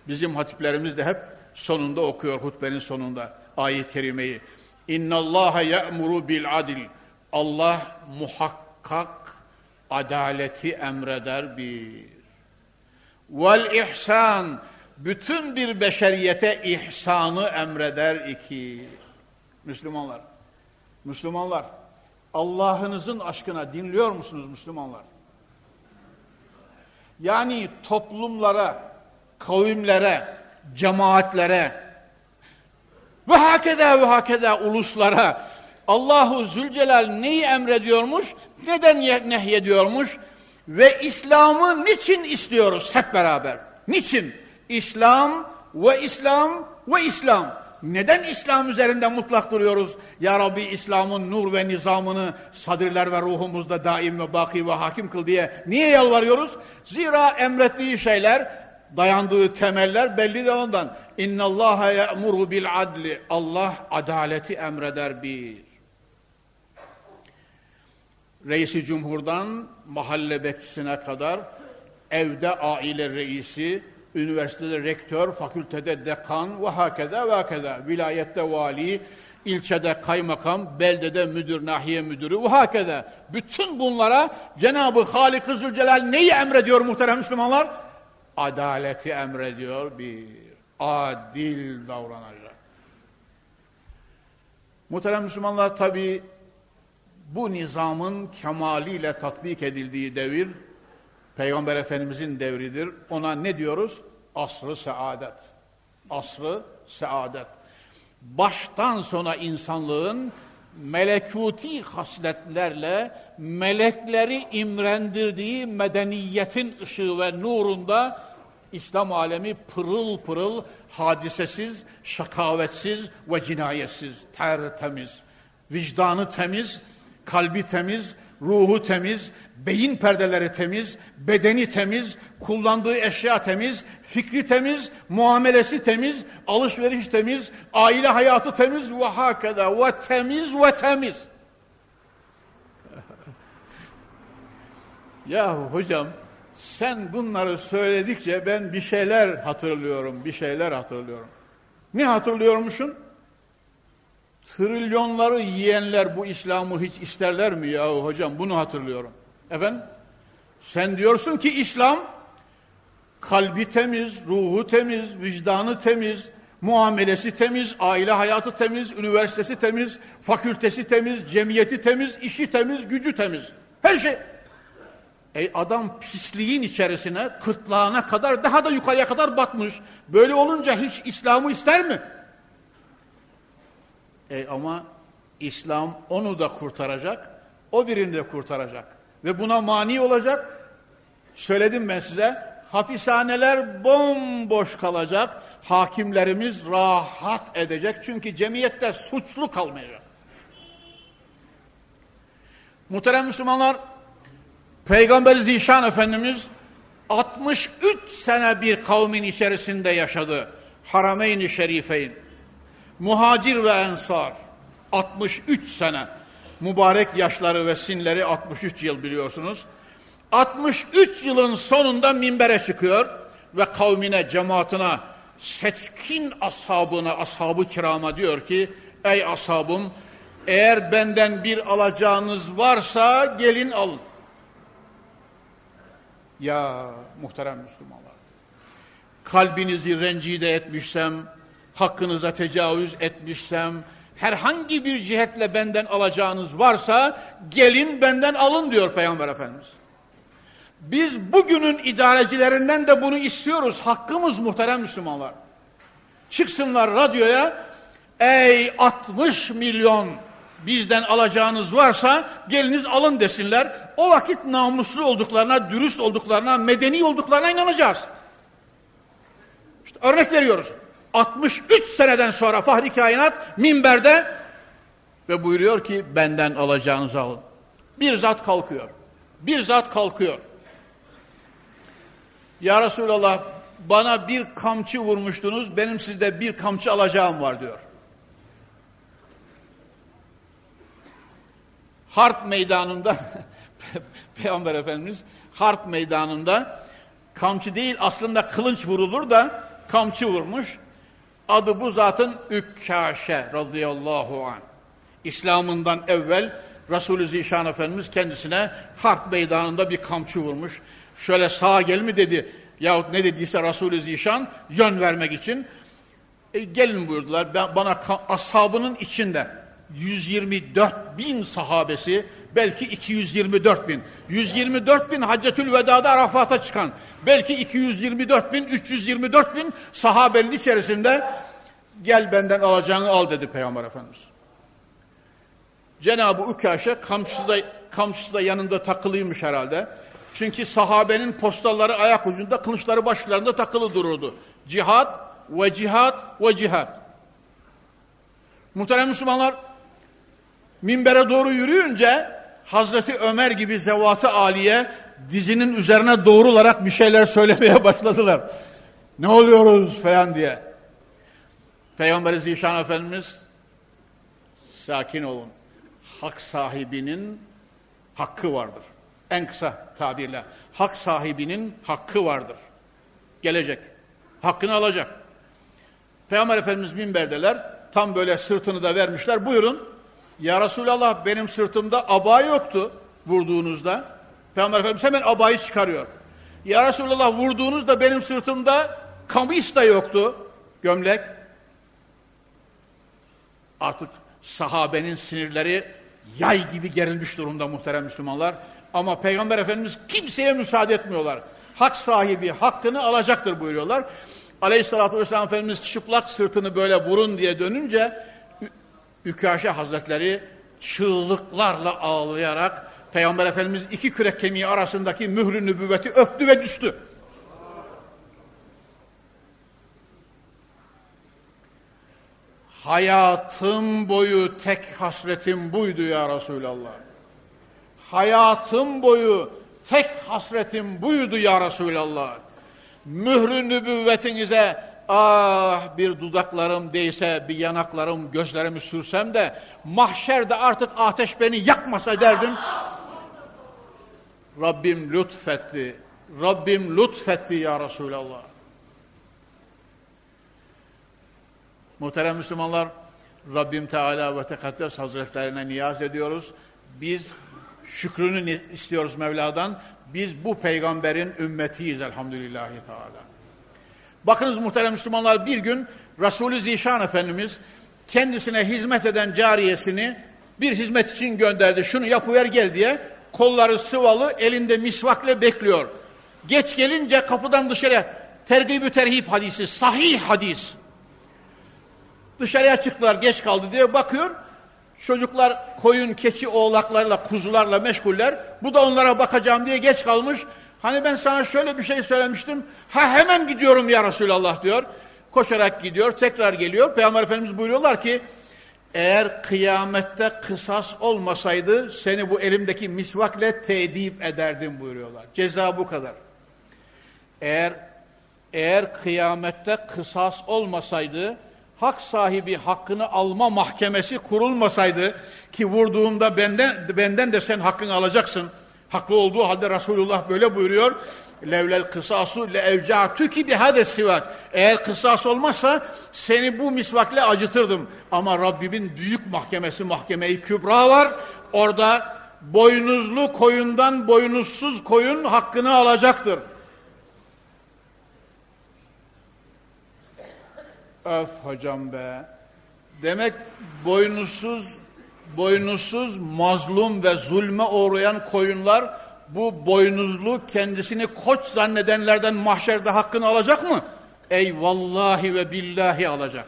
Bizim hatiplerimiz de hep sonunda okuyor hutbenin sonunda ayet-i kerimeyi. İnna Allah ya'muru bil adl. Allah muhakkak adaleti emreder bir. Vel ihsan bütün bir beşeriyete ihsanı emreder iki. Müslümanlar, Müslümanlar, Allah'ınızın aşkına dinliyor musunuz Müslümanlar? Yani toplumlara, kavimlere, cemaatlere ve hakeda ve hakeda uluslara Allahu Zülcelal neyi emrediyormuş, neden nehyediyormuş ve İslam'ı niçin istiyoruz hep beraber? Niçin? İslam ve İslam ve İslam. Neden İslam üzerinde mutlak duruyoruz? Ya Rabbi İslam'ın nur ve nizamını sadirler ve ruhumuzda daim ve baki ve hakim kıl diye niye yalvarıyoruz? Zira emrettiği şeyler, dayandığı temeller belli de ondan. İnna Allah ya'muru bil adli. Allah adaleti emreder bir. Reisi Cumhur'dan mahalle bekçisine kadar evde aile reisi, üniversitede rektör, fakültede dekan ve hakeza ve hakeza, vilayette vali, ilçede kaymakam, beldede müdür, nahiye müdürü ve hakeza. Bütün bunlara Cenab-ı Halik-ı Zülcelal neyi emrediyor muhterem Müslümanlar? Adaleti emrediyor bir adil davranacak. Muhterem Müslümanlar tabi bu nizamın kemaliyle tatbik edildiği devir Peygamber Efendimizin devridir. Ona ne diyoruz? Asrı saadet. Asrı saadet. Baştan sona insanlığın melekuti hasletlerle melekleri imrendirdiği medeniyetin ışığı ve nurunda İslam alemi pırıl pırıl, hadisesiz, şakavetsiz ve cinayetsiz, tertemiz, vicdanı temiz, kalbi temiz, ruhu temiz, beyin perdeleri temiz, bedeni temiz, kullandığı eşya temiz, fikri temiz, muamelesi temiz, alışveriş temiz, aile hayatı temiz ve hakeda ve temiz ve temiz. ya hocam sen bunları söyledikçe ben bir şeyler hatırlıyorum, bir şeyler hatırlıyorum. Ne hatırlıyormuşsun? Trilyonları yiyenler bu İslam'ı hiç isterler mi ya hocam? Bunu hatırlıyorum. Efendim? Sen diyorsun ki İslam kalbi temiz, ruhu temiz, vicdanı temiz, muamelesi temiz, aile hayatı temiz, üniversitesi temiz, fakültesi temiz, cemiyeti temiz, işi temiz, gücü temiz. Her şey. Ey adam pisliğin içerisine, kırtlağına kadar, daha da yukarıya kadar batmış. Böyle olunca hiç İslam'ı ister mi? E ama İslam onu da kurtaracak, o birini de kurtaracak. Ve buna mani olacak. Söyledim ben size, hapishaneler bomboş kalacak, hakimlerimiz rahat edecek. Çünkü cemiyette suçlu kalmayacak. Muhterem Müslümanlar, Peygamber Zişan Efendimiz 63 sene bir kavmin içerisinde yaşadı. Harameyn-i Şerifeyn muhacir ve ensar 63 sene mübarek yaşları ve sinleri 63 yıl biliyorsunuz. 63 yılın sonunda minbere çıkıyor ve kavmine, cemaatine, seçkin ashabına, ashabı kirama diyor ki, ey ashabım, eğer benden bir alacağınız varsa gelin alın. Ya muhterem Müslümanlar. Kalbinizi rencide etmişsem, hakkınıza tecavüz etmişsem, herhangi bir cihetle benden alacağınız varsa gelin benden alın diyor Peygamber Efendimiz. Biz bugünün idarecilerinden de bunu istiyoruz. Hakkımız muhterem Müslümanlar. Çıksınlar radyoya ey 60 milyon bizden alacağınız varsa geliniz alın desinler. O vakit namuslu olduklarına, dürüst olduklarına, medeni olduklarına inanacağız. İşte örnek veriyoruz. 63 seneden sonra Fahri Kainat minberde ve buyuruyor ki benden alacağınızı alın. Bir zat kalkıyor. Bir zat kalkıyor. Ya Resulallah bana bir kamçı vurmuştunuz benim sizde bir kamçı alacağım var diyor. Harp meydanında Peygamber Efendimiz harp meydanında kamçı değil aslında kılınç vurulur da kamçı vurmuş. Adı bu zatın Ükkaşe radıyallahu anh. İslam'ından evvel Resulü Zişan Efendimiz kendisine harp meydanında bir kamçı vurmuş. Şöyle sağa gel mi dedi yahut ne dediyse Resulü Zişan yön vermek için. E, gelin buyurdular ben, bana ashabının içinde 124 bin sahabesi belki 224 bin. 124 bin Haccetül Veda'da Arafat'a çıkan, belki 224 bin, 324 bin sahabenin içerisinde gel benden alacağını al dedi Peygamber Efendimiz. Cenab-ı Ükaşe kamçısı da, kamçısı da yanında takılıymış herhalde. Çünkü sahabenin postalları ayak ucunda, kılıçları başlarında takılı dururdu. Cihat ve cihat ve cihat. Muhterem Müslümanlar, minbere doğru yürüyünce Hazreti Ömer gibi zevatı aliye dizinin üzerine doğrularak bir şeyler söylemeye başladılar. Ne oluyoruz falan diye. Peygamber Zişan Efendimiz sakin olun. Hak sahibinin hakkı vardır. En kısa tabirle. Hak sahibinin hakkı vardır. Gelecek. Hakkını alacak. Peygamber Efendimiz minberdeler. Tam böyle sırtını da vermişler. Buyurun ya Resulallah benim sırtımda aba yoktu vurduğunuzda. Peygamber Efendimiz hemen abayı çıkarıyor. Ya Resulallah vurduğunuzda benim sırtımda kamis da yoktu. Gömlek. Artık sahabenin sinirleri yay gibi gerilmiş durumda muhterem Müslümanlar. Ama Peygamber Efendimiz kimseye müsaade etmiyorlar. Hak sahibi hakkını alacaktır buyuruyorlar. Aleyhissalatü vesselam Efendimiz çıplak sırtını böyle vurun diye dönünce Ükaşe Hazretleri çığlıklarla ağlayarak Peygamber Efendimiz iki kürek kemiği arasındaki mührü nübüvveti öptü ve düştü. Hayatım boyu tek hasretim buydu ya Resulallah. Hayatım boyu tek hasretim buydu ya Resulallah. Mührü nübüvvetinize ah bir dudaklarım değse, bir yanaklarım, gözlerimi sürsem de mahşerde artık ateş beni yakmasa derdim. Rabbim lütfetti. Rabbim lütfetti ya Resulallah. Muhterem Müslümanlar, Rabbim Teala ve Tekaddes Hazretlerine niyaz ediyoruz. Biz şükrünü istiyoruz Mevla'dan. Biz bu peygamberin ümmetiyiz elhamdülillahi teala. Bakınız muhterem Müslümanlar bir gün Resulü Zişan Efendimiz kendisine hizmet eden cariyesini bir hizmet için gönderdi. Şunu yapıver gel diye kolları sıvalı elinde misvakle bekliyor. Geç gelince kapıdan dışarı tergib-ü terhib hadisi sahih hadis. Dışarıya çıktılar geç kaldı diye bakıyor. Çocuklar koyun, keçi, oğlaklarla, kuzularla meşguller. Bu da onlara bakacağım diye geç kalmış. Hani ben sana şöyle bir şey söylemiştim. Ha hemen gidiyorum ya Resulallah diyor. Koşarak gidiyor, tekrar geliyor. Peygamber Efendimiz buyuruyorlar ki eğer kıyamette kısas olmasaydı seni bu elimdeki misvakle tedip ederdim buyuruyorlar. Ceza bu kadar. Eğer eğer kıyamette kısas olmasaydı hak sahibi hakkını alma mahkemesi kurulmasaydı ki vurduğunda benden benden de sen hakkını alacaksın Haklı olduğu halde Resulullah böyle buyuruyor. Levlel kısasu le evca'tüki bihades sivak. Eğer kısas olmazsa seni bu misvakle acıtırdım. Ama Rabbimin büyük mahkemesi mahkemeyi kübra var. Orada boynuzlu koyundan boynuzsuz koyun hakkını alacaktır. Öf hocam be. Demek boynuzsuz, boynuzsuz, mazlum ve zulme uğrayan koyunlar bu boynuzlu kendisini koç zannedenlerden mahşerde hakkını alacak mı? Ey vallahi ve billahi alacak.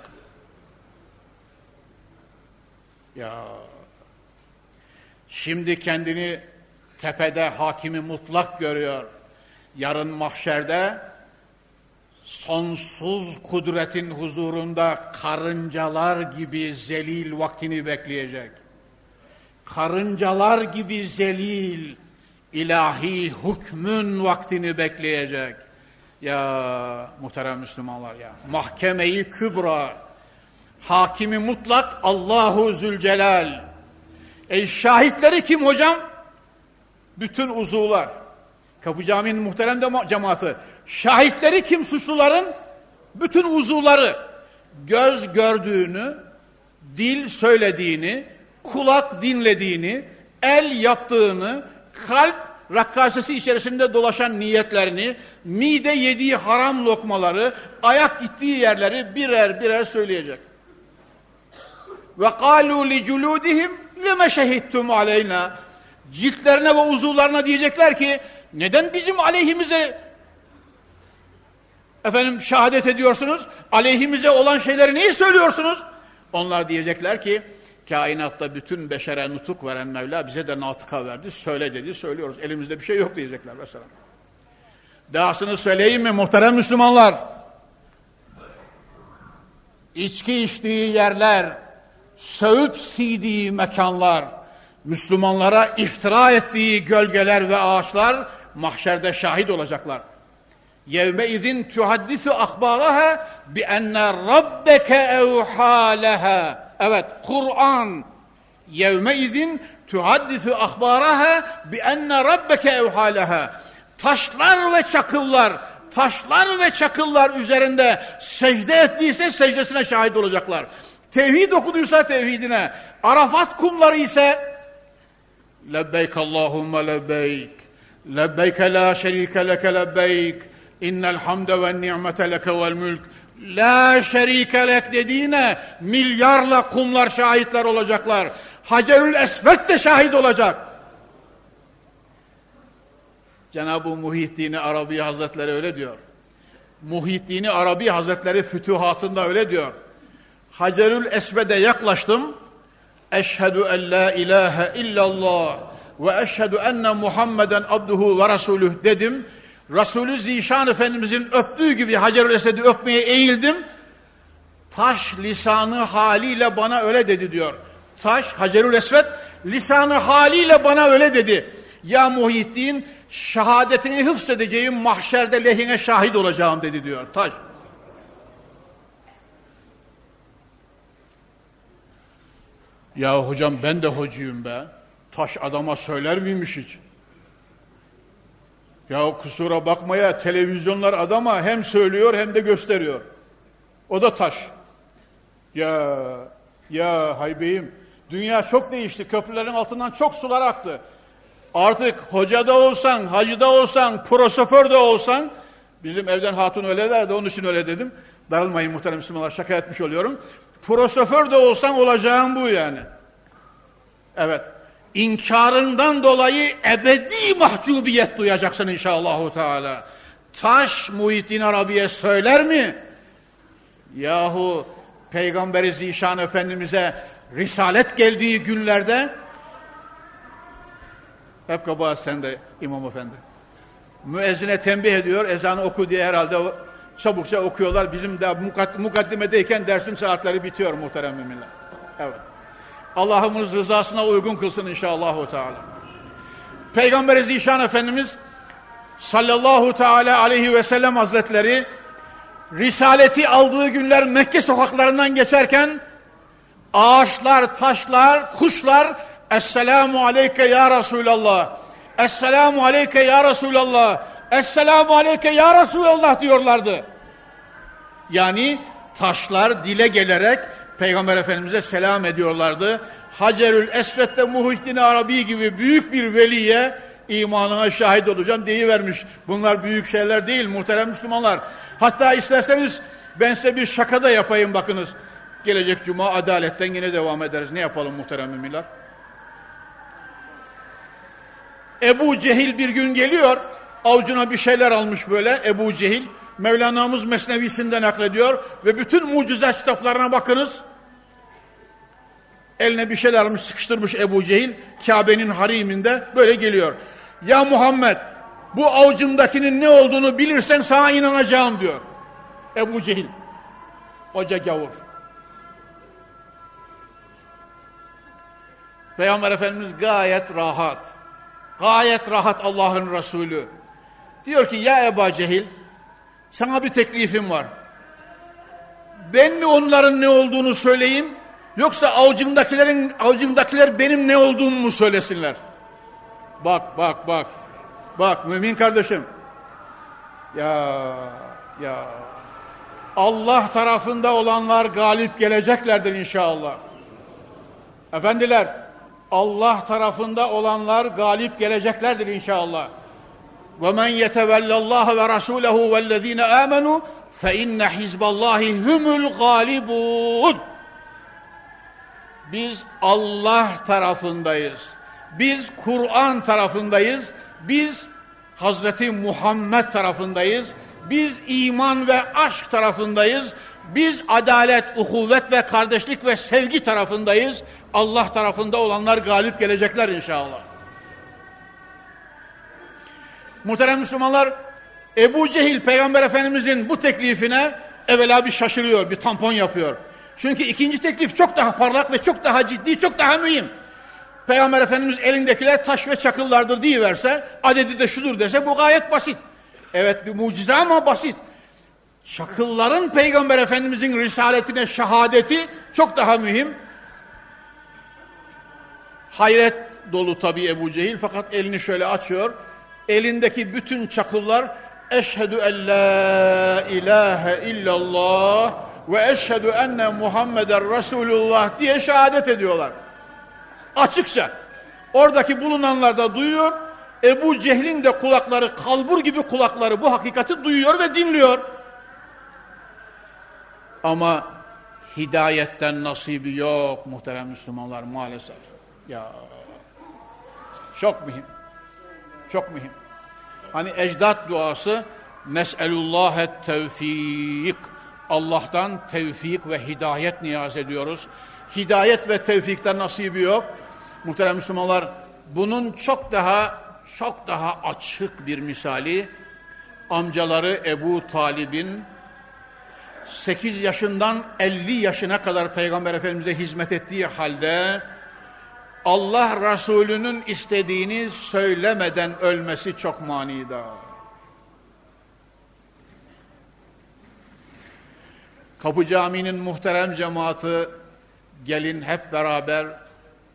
Ya şimdi kendini tepede hakimi mutlak görüyor. Yarın mahşerde sonsuz kudretin huzurunda karıncalar gibi zelil vaktini bekleyecek. Karıncalar gibi zelil ilahi hükmün vaktini bekleyecek. Ya muhterem Müslümanlar ya. Mahkemeyi kübra, hakimi mutlak Allahu Zülcelal. E şahitleri kim hocam? Bütün uzuvlar. Kapı Camii'nin muhterem de cemaati. Şahitleri kim suçluların? Bütün uzuvları. Göz gördüğünü, dil söylediğini, kulak dinlediğini, el yaptığını, kalp rakkasesi içerisinde dolaşan niyetlerini, mide yediği haram lokmaları, ayak gittiği yerleri birer birer söyleyecek. Ve kalu li culudihim lime şehittum aleyna. Ciltlerine ve uzuvlarına diyecekler ki neden bizim aleyhimize efendim şehadet ediyorsunuz? Aleyhimize olan şeyleri niye söylüyorsunuz? Onlar diyecekler ki kainatta bütün beşere nutuk veren Mevla bize de natıka verdi. Söyle dedi, söylüyoruz. Elimizde bir şey yok diyecekler mesela. Dahasını söyleyeyim mi muhterem Müslümanlar? İçki içtiği yerler, söğüt sidiği mekanlar, Müslümanlara iftira ettiği gölgeler ve ağaçlar mahşerde şahit olacaklar. Yevme izin tuhaddisu ahbaraha bi enne rabbeke evhâ leha. Evet, Kur'an yevme izin tuhaddisu ahbaraha bi enne rabbeke evhâ leha. Taşlar ve çakıllar, taşlar ve çakıllar üzerinde secde ettiyse secdesine şahit olacaklar. Tevhid okuduysa tevhidine, Arafat kumları ise lebbeyk Allahümme lebbeyk, lebbeyke la şerike leke lebbeyk, innel hamde ve ni'mete leke vel mülk, la şerike lek dediğine milyarla kumlar şahitler olacaklar. Hacerül Esved de şahit olacak. Cenab-ı Muhyiddin Arabi Hazretleri öyle diyor. Muhyiddin Arabi Hazretleri fütühatında öyle diyor. Hacerül Esved'e yaklaştım. Eşhedü en la ilahe illallah ve eşhedü enne Muhammeden abduhu ve resuluh dedim. Resulü Zişan Efendimizin öptüğü gibi Hacerül Esved'i öpmeye eğildim. Taş lisanı haliyle bana öyle dedi diyor. Taş Hacerül Esved lisanı haliyle bana öyle dedi. Ya Muhyiddin şehadetini hıfzedeceğim mahşerde lehine şahit olacağım dedi diyor. Taş. Ya hocam ben de hocuyum be. Taş adama söyler miymiş hiç? Ya kusura bakmaya televizyonlar adama hem söylüyor hem de gösteriyor. O da taş. Ya ya haybeyim dünya çok değişti. Köprülerin altından çok sular aktı. Artık hocada olsan, hacıda olsan, prosoför de olsan bizim evden hatun öyle derdi onun için öyle dedim. Darılmayın muhterem Müslümanlar şaka etmiş oluyorum. Prosoför de olsan olacağım bu yani. Evet. İnkarından dolayı ebedi mahcubiyet duyacaksın inşallah Teala. Taş Muhittin Arabi'ye söyler mi? Yahu Peygamberi Zişan Efendimiz'e risalet geldiği günlerde hep kabahat sende İmam Efendi. Müezzine tembih ediyor, ezanı oku diye herhalde çabukça okuyorlar. Bizim de mukaddimedeyken dersin saatleri bitiyor muhterem müminler. Evet. Allah'ımız rızasına uygun kılsın inşallah. Teala. Peygamber Zişan Efendimiz sallallahu teala aleyhi ve sellem hazretleri risaleti aldığı günler Mekke sokaklarından geçerken ağaçlar, taşlar, kuşlar Esselamu aleyke ya Resulallah Esselamu aleyke ya Resulallah Esselamu aleyke ya Resulallah diyorlardı. Yani taşlar dile gelerek Peygamber Efendimiz'e selam ediyorlardı. Hacerül Esved'de Muhittin Arabi gibi büyük bir veliye imanına şahit olacağım deyivermiş. Bunlar büyük şeyler değil muhterem Müslümanlar. Hatta isterseniz ben size bir şaka da yapayım bakınız. Gelecek cuma adaletten yine devam ederiz. Ne yapalım muhterem müminler? Ebu Cehil bir gün geliyor. Avucuna bir şeyler almış böyle Ebu Cehil. Mevlana'mız Mesnevisi'nden naklediyor. Ve bütün mucize kitaplarına bakınız. Eline bir şeyler almış sıkıştırmış Ebu Cehil. Kabe'nin hariminde böyle geliyor. Ya Muhammed bu avucumdakinin ne olduğunu bilirsen sana inanacağım diyor. Ebu Cehil. Hoca gavur. Peygamber Efendimiz gayet rahat. Gayet rahat Allah'ın Resulü. Diyor ki ya Ebu Cehil sana bir teklifim var. Ben mi onların ne olduğunu söyleyeyim yoksa avucundakilerin avucundakiler benim ne olduğumu mu söylesinler? Bak bak bak. Bak mümin kardeşim. Ya ya Allah tarafında olanlar galip geleceklerdir inşallah. Efendiler Allah tarafında olanlar galip geleceklerdir inşallah. وَمَنْ يَتَوَلَّ اللّٰهَ وَرَسُولَهُ وَالَّذ۪ينَ آمَنُوا فَاِنَّ حِزْبَ اللّٰهِ هُمُ الْغَالِبُونَ Biz Allah tarafındayız. Biz Kur'an tarafındayız. Biz Hazreti Muhammed tarafındayız. Biz iman ve aşk tarafındayız. Biz adalet, uhuvvet ve kardeşlik ve sevgi tarafındayız. Allah tarafında olanlar galip gelecekler inşallah. Muhterem Müslümanlar, Ebu Cehil Peygamber Efendimizin bu teklifine evvela bir şaşırıyor, bir tampon yapıyor. Çünkü ikinci teklif çok daha parlak ve çok daha ciddi, çok daha mühim. Peygamber Efendimiz elindekiler taş ve çakıllardır diyiverse, adedi de şudur dese bu gayet basit. Evet bir mucize ama basit. Çakılların Peygamber Efendimizin risaletine şehadeti çok daha mühim. Hayret dolu tabi Ebu Cehil fakat elini şöyle açıyor. Elindeki bütün çakıllar Eşhedü en la ilahe illallah ve eşhedü enne Muhammeden Resulullah diye şehadet ediyorlar. Açıkça. Oradaki bulunanlar da duyuyor. Ebu Cehil'in de kulakları, kalbur gibi kulakları bu hakikati duyuyor ve dinliyor. Ama hidayetten nasibi yok muhterem Müslümanlar maalesef. Ya çok mühim. Çok mühim. Hani ecdat duası Nes'elullâhe tevfik. Allah'tan tevfik ve hidayet niyaz ediyoruz. Hidayet ve tevfikten nasibi yok. Muhterem Müslümanlar bunun çok daha çok daha açık bir misali amcaları Ebu Talib'in 8 yaşından 50 yaşına kadar Peygamber Efendimiz'e hizmet ettiği halde Allah Resulü'nün istediğini söylemeden ölmesi çok manidar. Kapı Camii'nin muhterem cemaati gelin hep beraber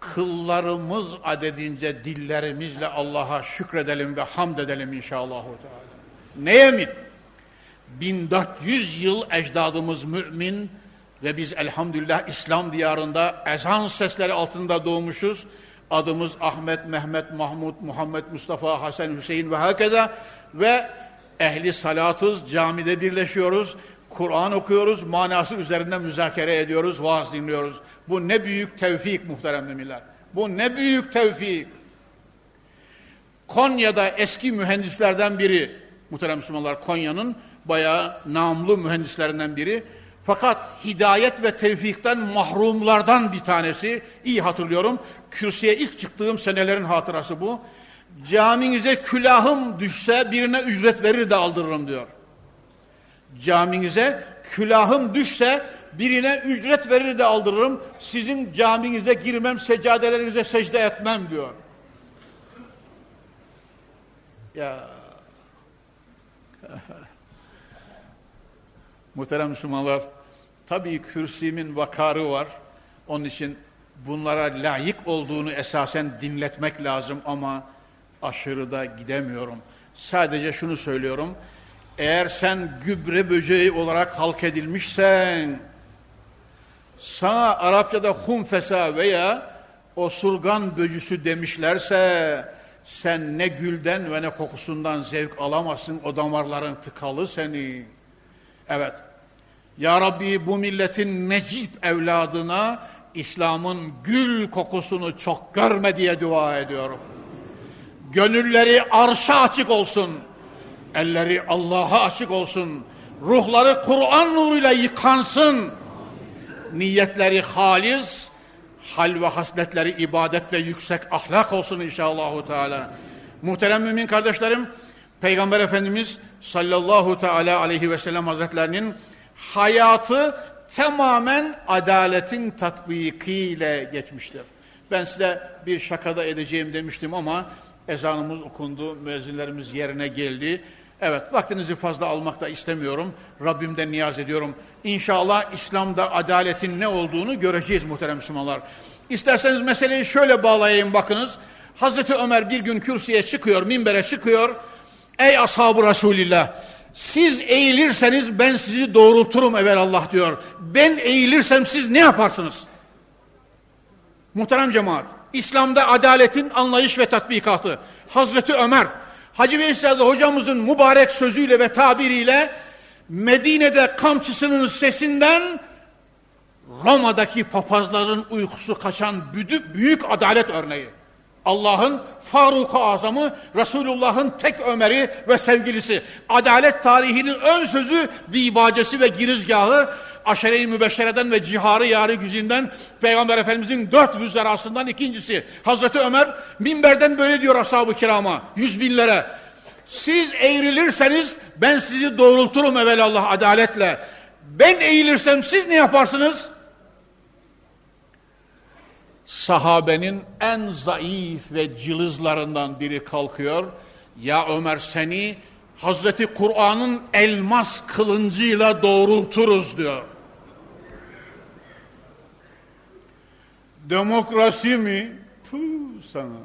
kıllarımız adedince dillerimizle Allah'a şükredelim ve hamd edelim inşallah. Neye mi? 1400 yıl ecdadımız mümin ve biz elhamdülillah İslam diyarında ezan sesleri altında doğmuşuz. Adımız Ahmet, Mehmet, Mahmud, Muhammed, Mustafa, Hasan, Hüseyin ve hakeza ve ehli salatız camide birleşiyoruz. Kur'an okuyoruz, manası üzerinden müzakere ediyoruz, vaaz dinliyoruz. Bu ne büyük tevfik muhterem müminler. Bu ne büyük tevfik. Konya'da eski mühendislerden biri, muhterem Müslümanlar Konya'nın bayağı namlı mühendislerinden biri. Fakat hidayet ve tevfikten mahrumlardan bir tanesi, iyi hatırlıyorum, kürsüye ilk çıktığım senelerin hatırası bu. Caminize külahım düşse birine ücret verir de aldırırım diyor. Caminize külahım düşse birine ücret verir de aldırırım. Sizin caminize girmem, seccadelerinize secde etmem diyor. Ya Muhterem Müslümanlar, tabii kürsümün vakarı var. Onun için bunlara layık olduğunu esasen dinletmek lazım ama aşırıda gidemiyorum. Sadece şunu söylüyorum. Eğer sen gübre böceği olarak halk edilmişsen, sana Arapçada humfesa veya osurgan böcüsü demişlerse sen ne gülden ve ne kokusundan zevk alamazsın o damarların tıkalı seni. Evet. Ya Rabbi bu milletin necip evladına İslam'ın gül kokusunu çok görme diye dua ediyorum. Gönülleri arşa açık olsun. Elleri Allah'a açık olsun. Ruhları Kur'an nuruyla yıkansın. Niyetleri halis, hal ve hasletleri ibadet ve yüksek ahlak olsun inşallah Teala. Muhterem mümin kardeşlerim, Peygamber Efendimiz sallallahu teala aleyhi ve sellem hazretlerinin hayatı tamamen adaletin tatbikiyle geçmiştir. Ben size bir şakada edeceğim demiştim ama ezanımız okundu, müezzinlerimiz yerine geldi. Evet, vaktinizi fazla almak da istemiyorum. Rabbimden niyaz ediyorum. İnşallah İslam'da adaletin ne olduğunu göreceğiz muhterem Müslümanlar. İsterseniz meseleyi şöyle bağlayayım bakınız. Hazreti Ömer bir gün kürsüye çıkıyor, minbere çıkıyor. Ey ashab-ı Resulillah, siz eğilirseniz ben sizi doğrulturum Allah diyor. Ben eğilirsem siz ne yaparsınız? Muhterem cemaat, İslam'da adaletin anlayış ve tatbikatı. Hazreti Ömer, Hacı Veysel'de hocamızın mübarek sözüyle ve tabiriyle Medine'de kamçısının sesinden Roma'daki papazların uykusu kaçan büyük adalet örneği. Allah'ın Faruk-u Azam'ı, Resulullah'ın tek Ömer'i ve sevgilisi. Adalet tarihinin ön sözü, dibacesi ve girizgahı, aşere-i mübeşşereden ve ciharı yarı güzinden Peygamber Efendimizin dört vüzerasından ikincisi. Hazreti Ömer minberden böyle diyor ashab-ı kirama, yüz binlere. Siz eğrilirseniz ben sizi doğrulturum evelallah adaletle. Ben eğilirsem siz ne yaparsınız? Sahabenin en zayıf ve cılızlarından biri kalkıyor. Ya Ömer seni Hazreti Kur'an'ın elmas kılıncıyla doğrulturuz diyor. Demokrasi mi? Puh sana.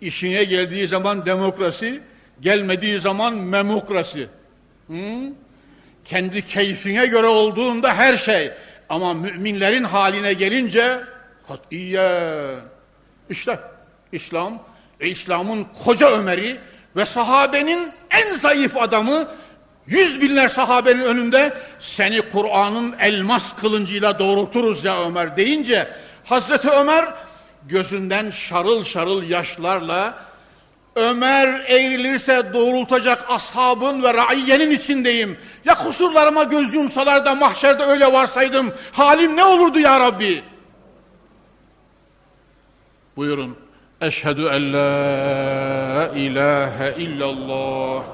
İşine geldiği zaman demokrasi, gelmediği zaman memokrasi. Hı? Kendi keyfine göre olduğunda her şey. Ama müminlerin haline gelince Katiyen. İşte İslam ve İslam'ın koca Ömer'i ve sahabenin en zayıf adamı yüz binler sahabenin önünde seni Kur'an'ın elmas kılıncıyla doğrulturuz ya Ömer deyince Hazreti Ömer gözünden şarıl şarıl yaşlarla Ömer eğrilirse doğrultacak ashabın ve raiyenin içindeyim. Ya kusurlarıma göz yumsalar da mahşerde öyle varsaydım halim ne olurdu ya Rabbi? Buyurun. Eşhedü en la ilahe illallah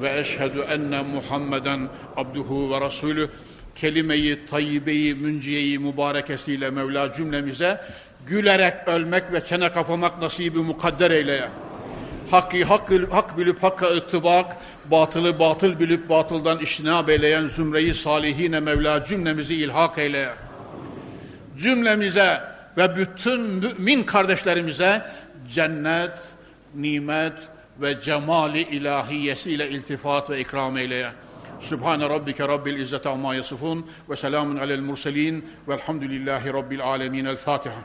ve eşhedü enne Muhammeden abduhu ve rasulü kelimeyi, tayyibeyi, münciyeyi mübarekesiyle Mevla cümlemize gülerek ölmek ve çene kapamak nasibi mukadder eyleye. Hakkı hak, hak bilip hakka ıttibak, batılı batıl bilip batıldan iştinab eyleyen zümreyi salihine Mevla cümlemizi ilhak eyleye. Cümlemize ve bütün mümin kardeşlerimize cennet, nimet ve cemali ilahiyesiyle iltifat ve ikram eyleye. Sübhane Rabbike Rabbil İzzeti Amma Yasifun ve selamun alel murselin velhamdülillahi Rabbil Alemin. El Fatiha.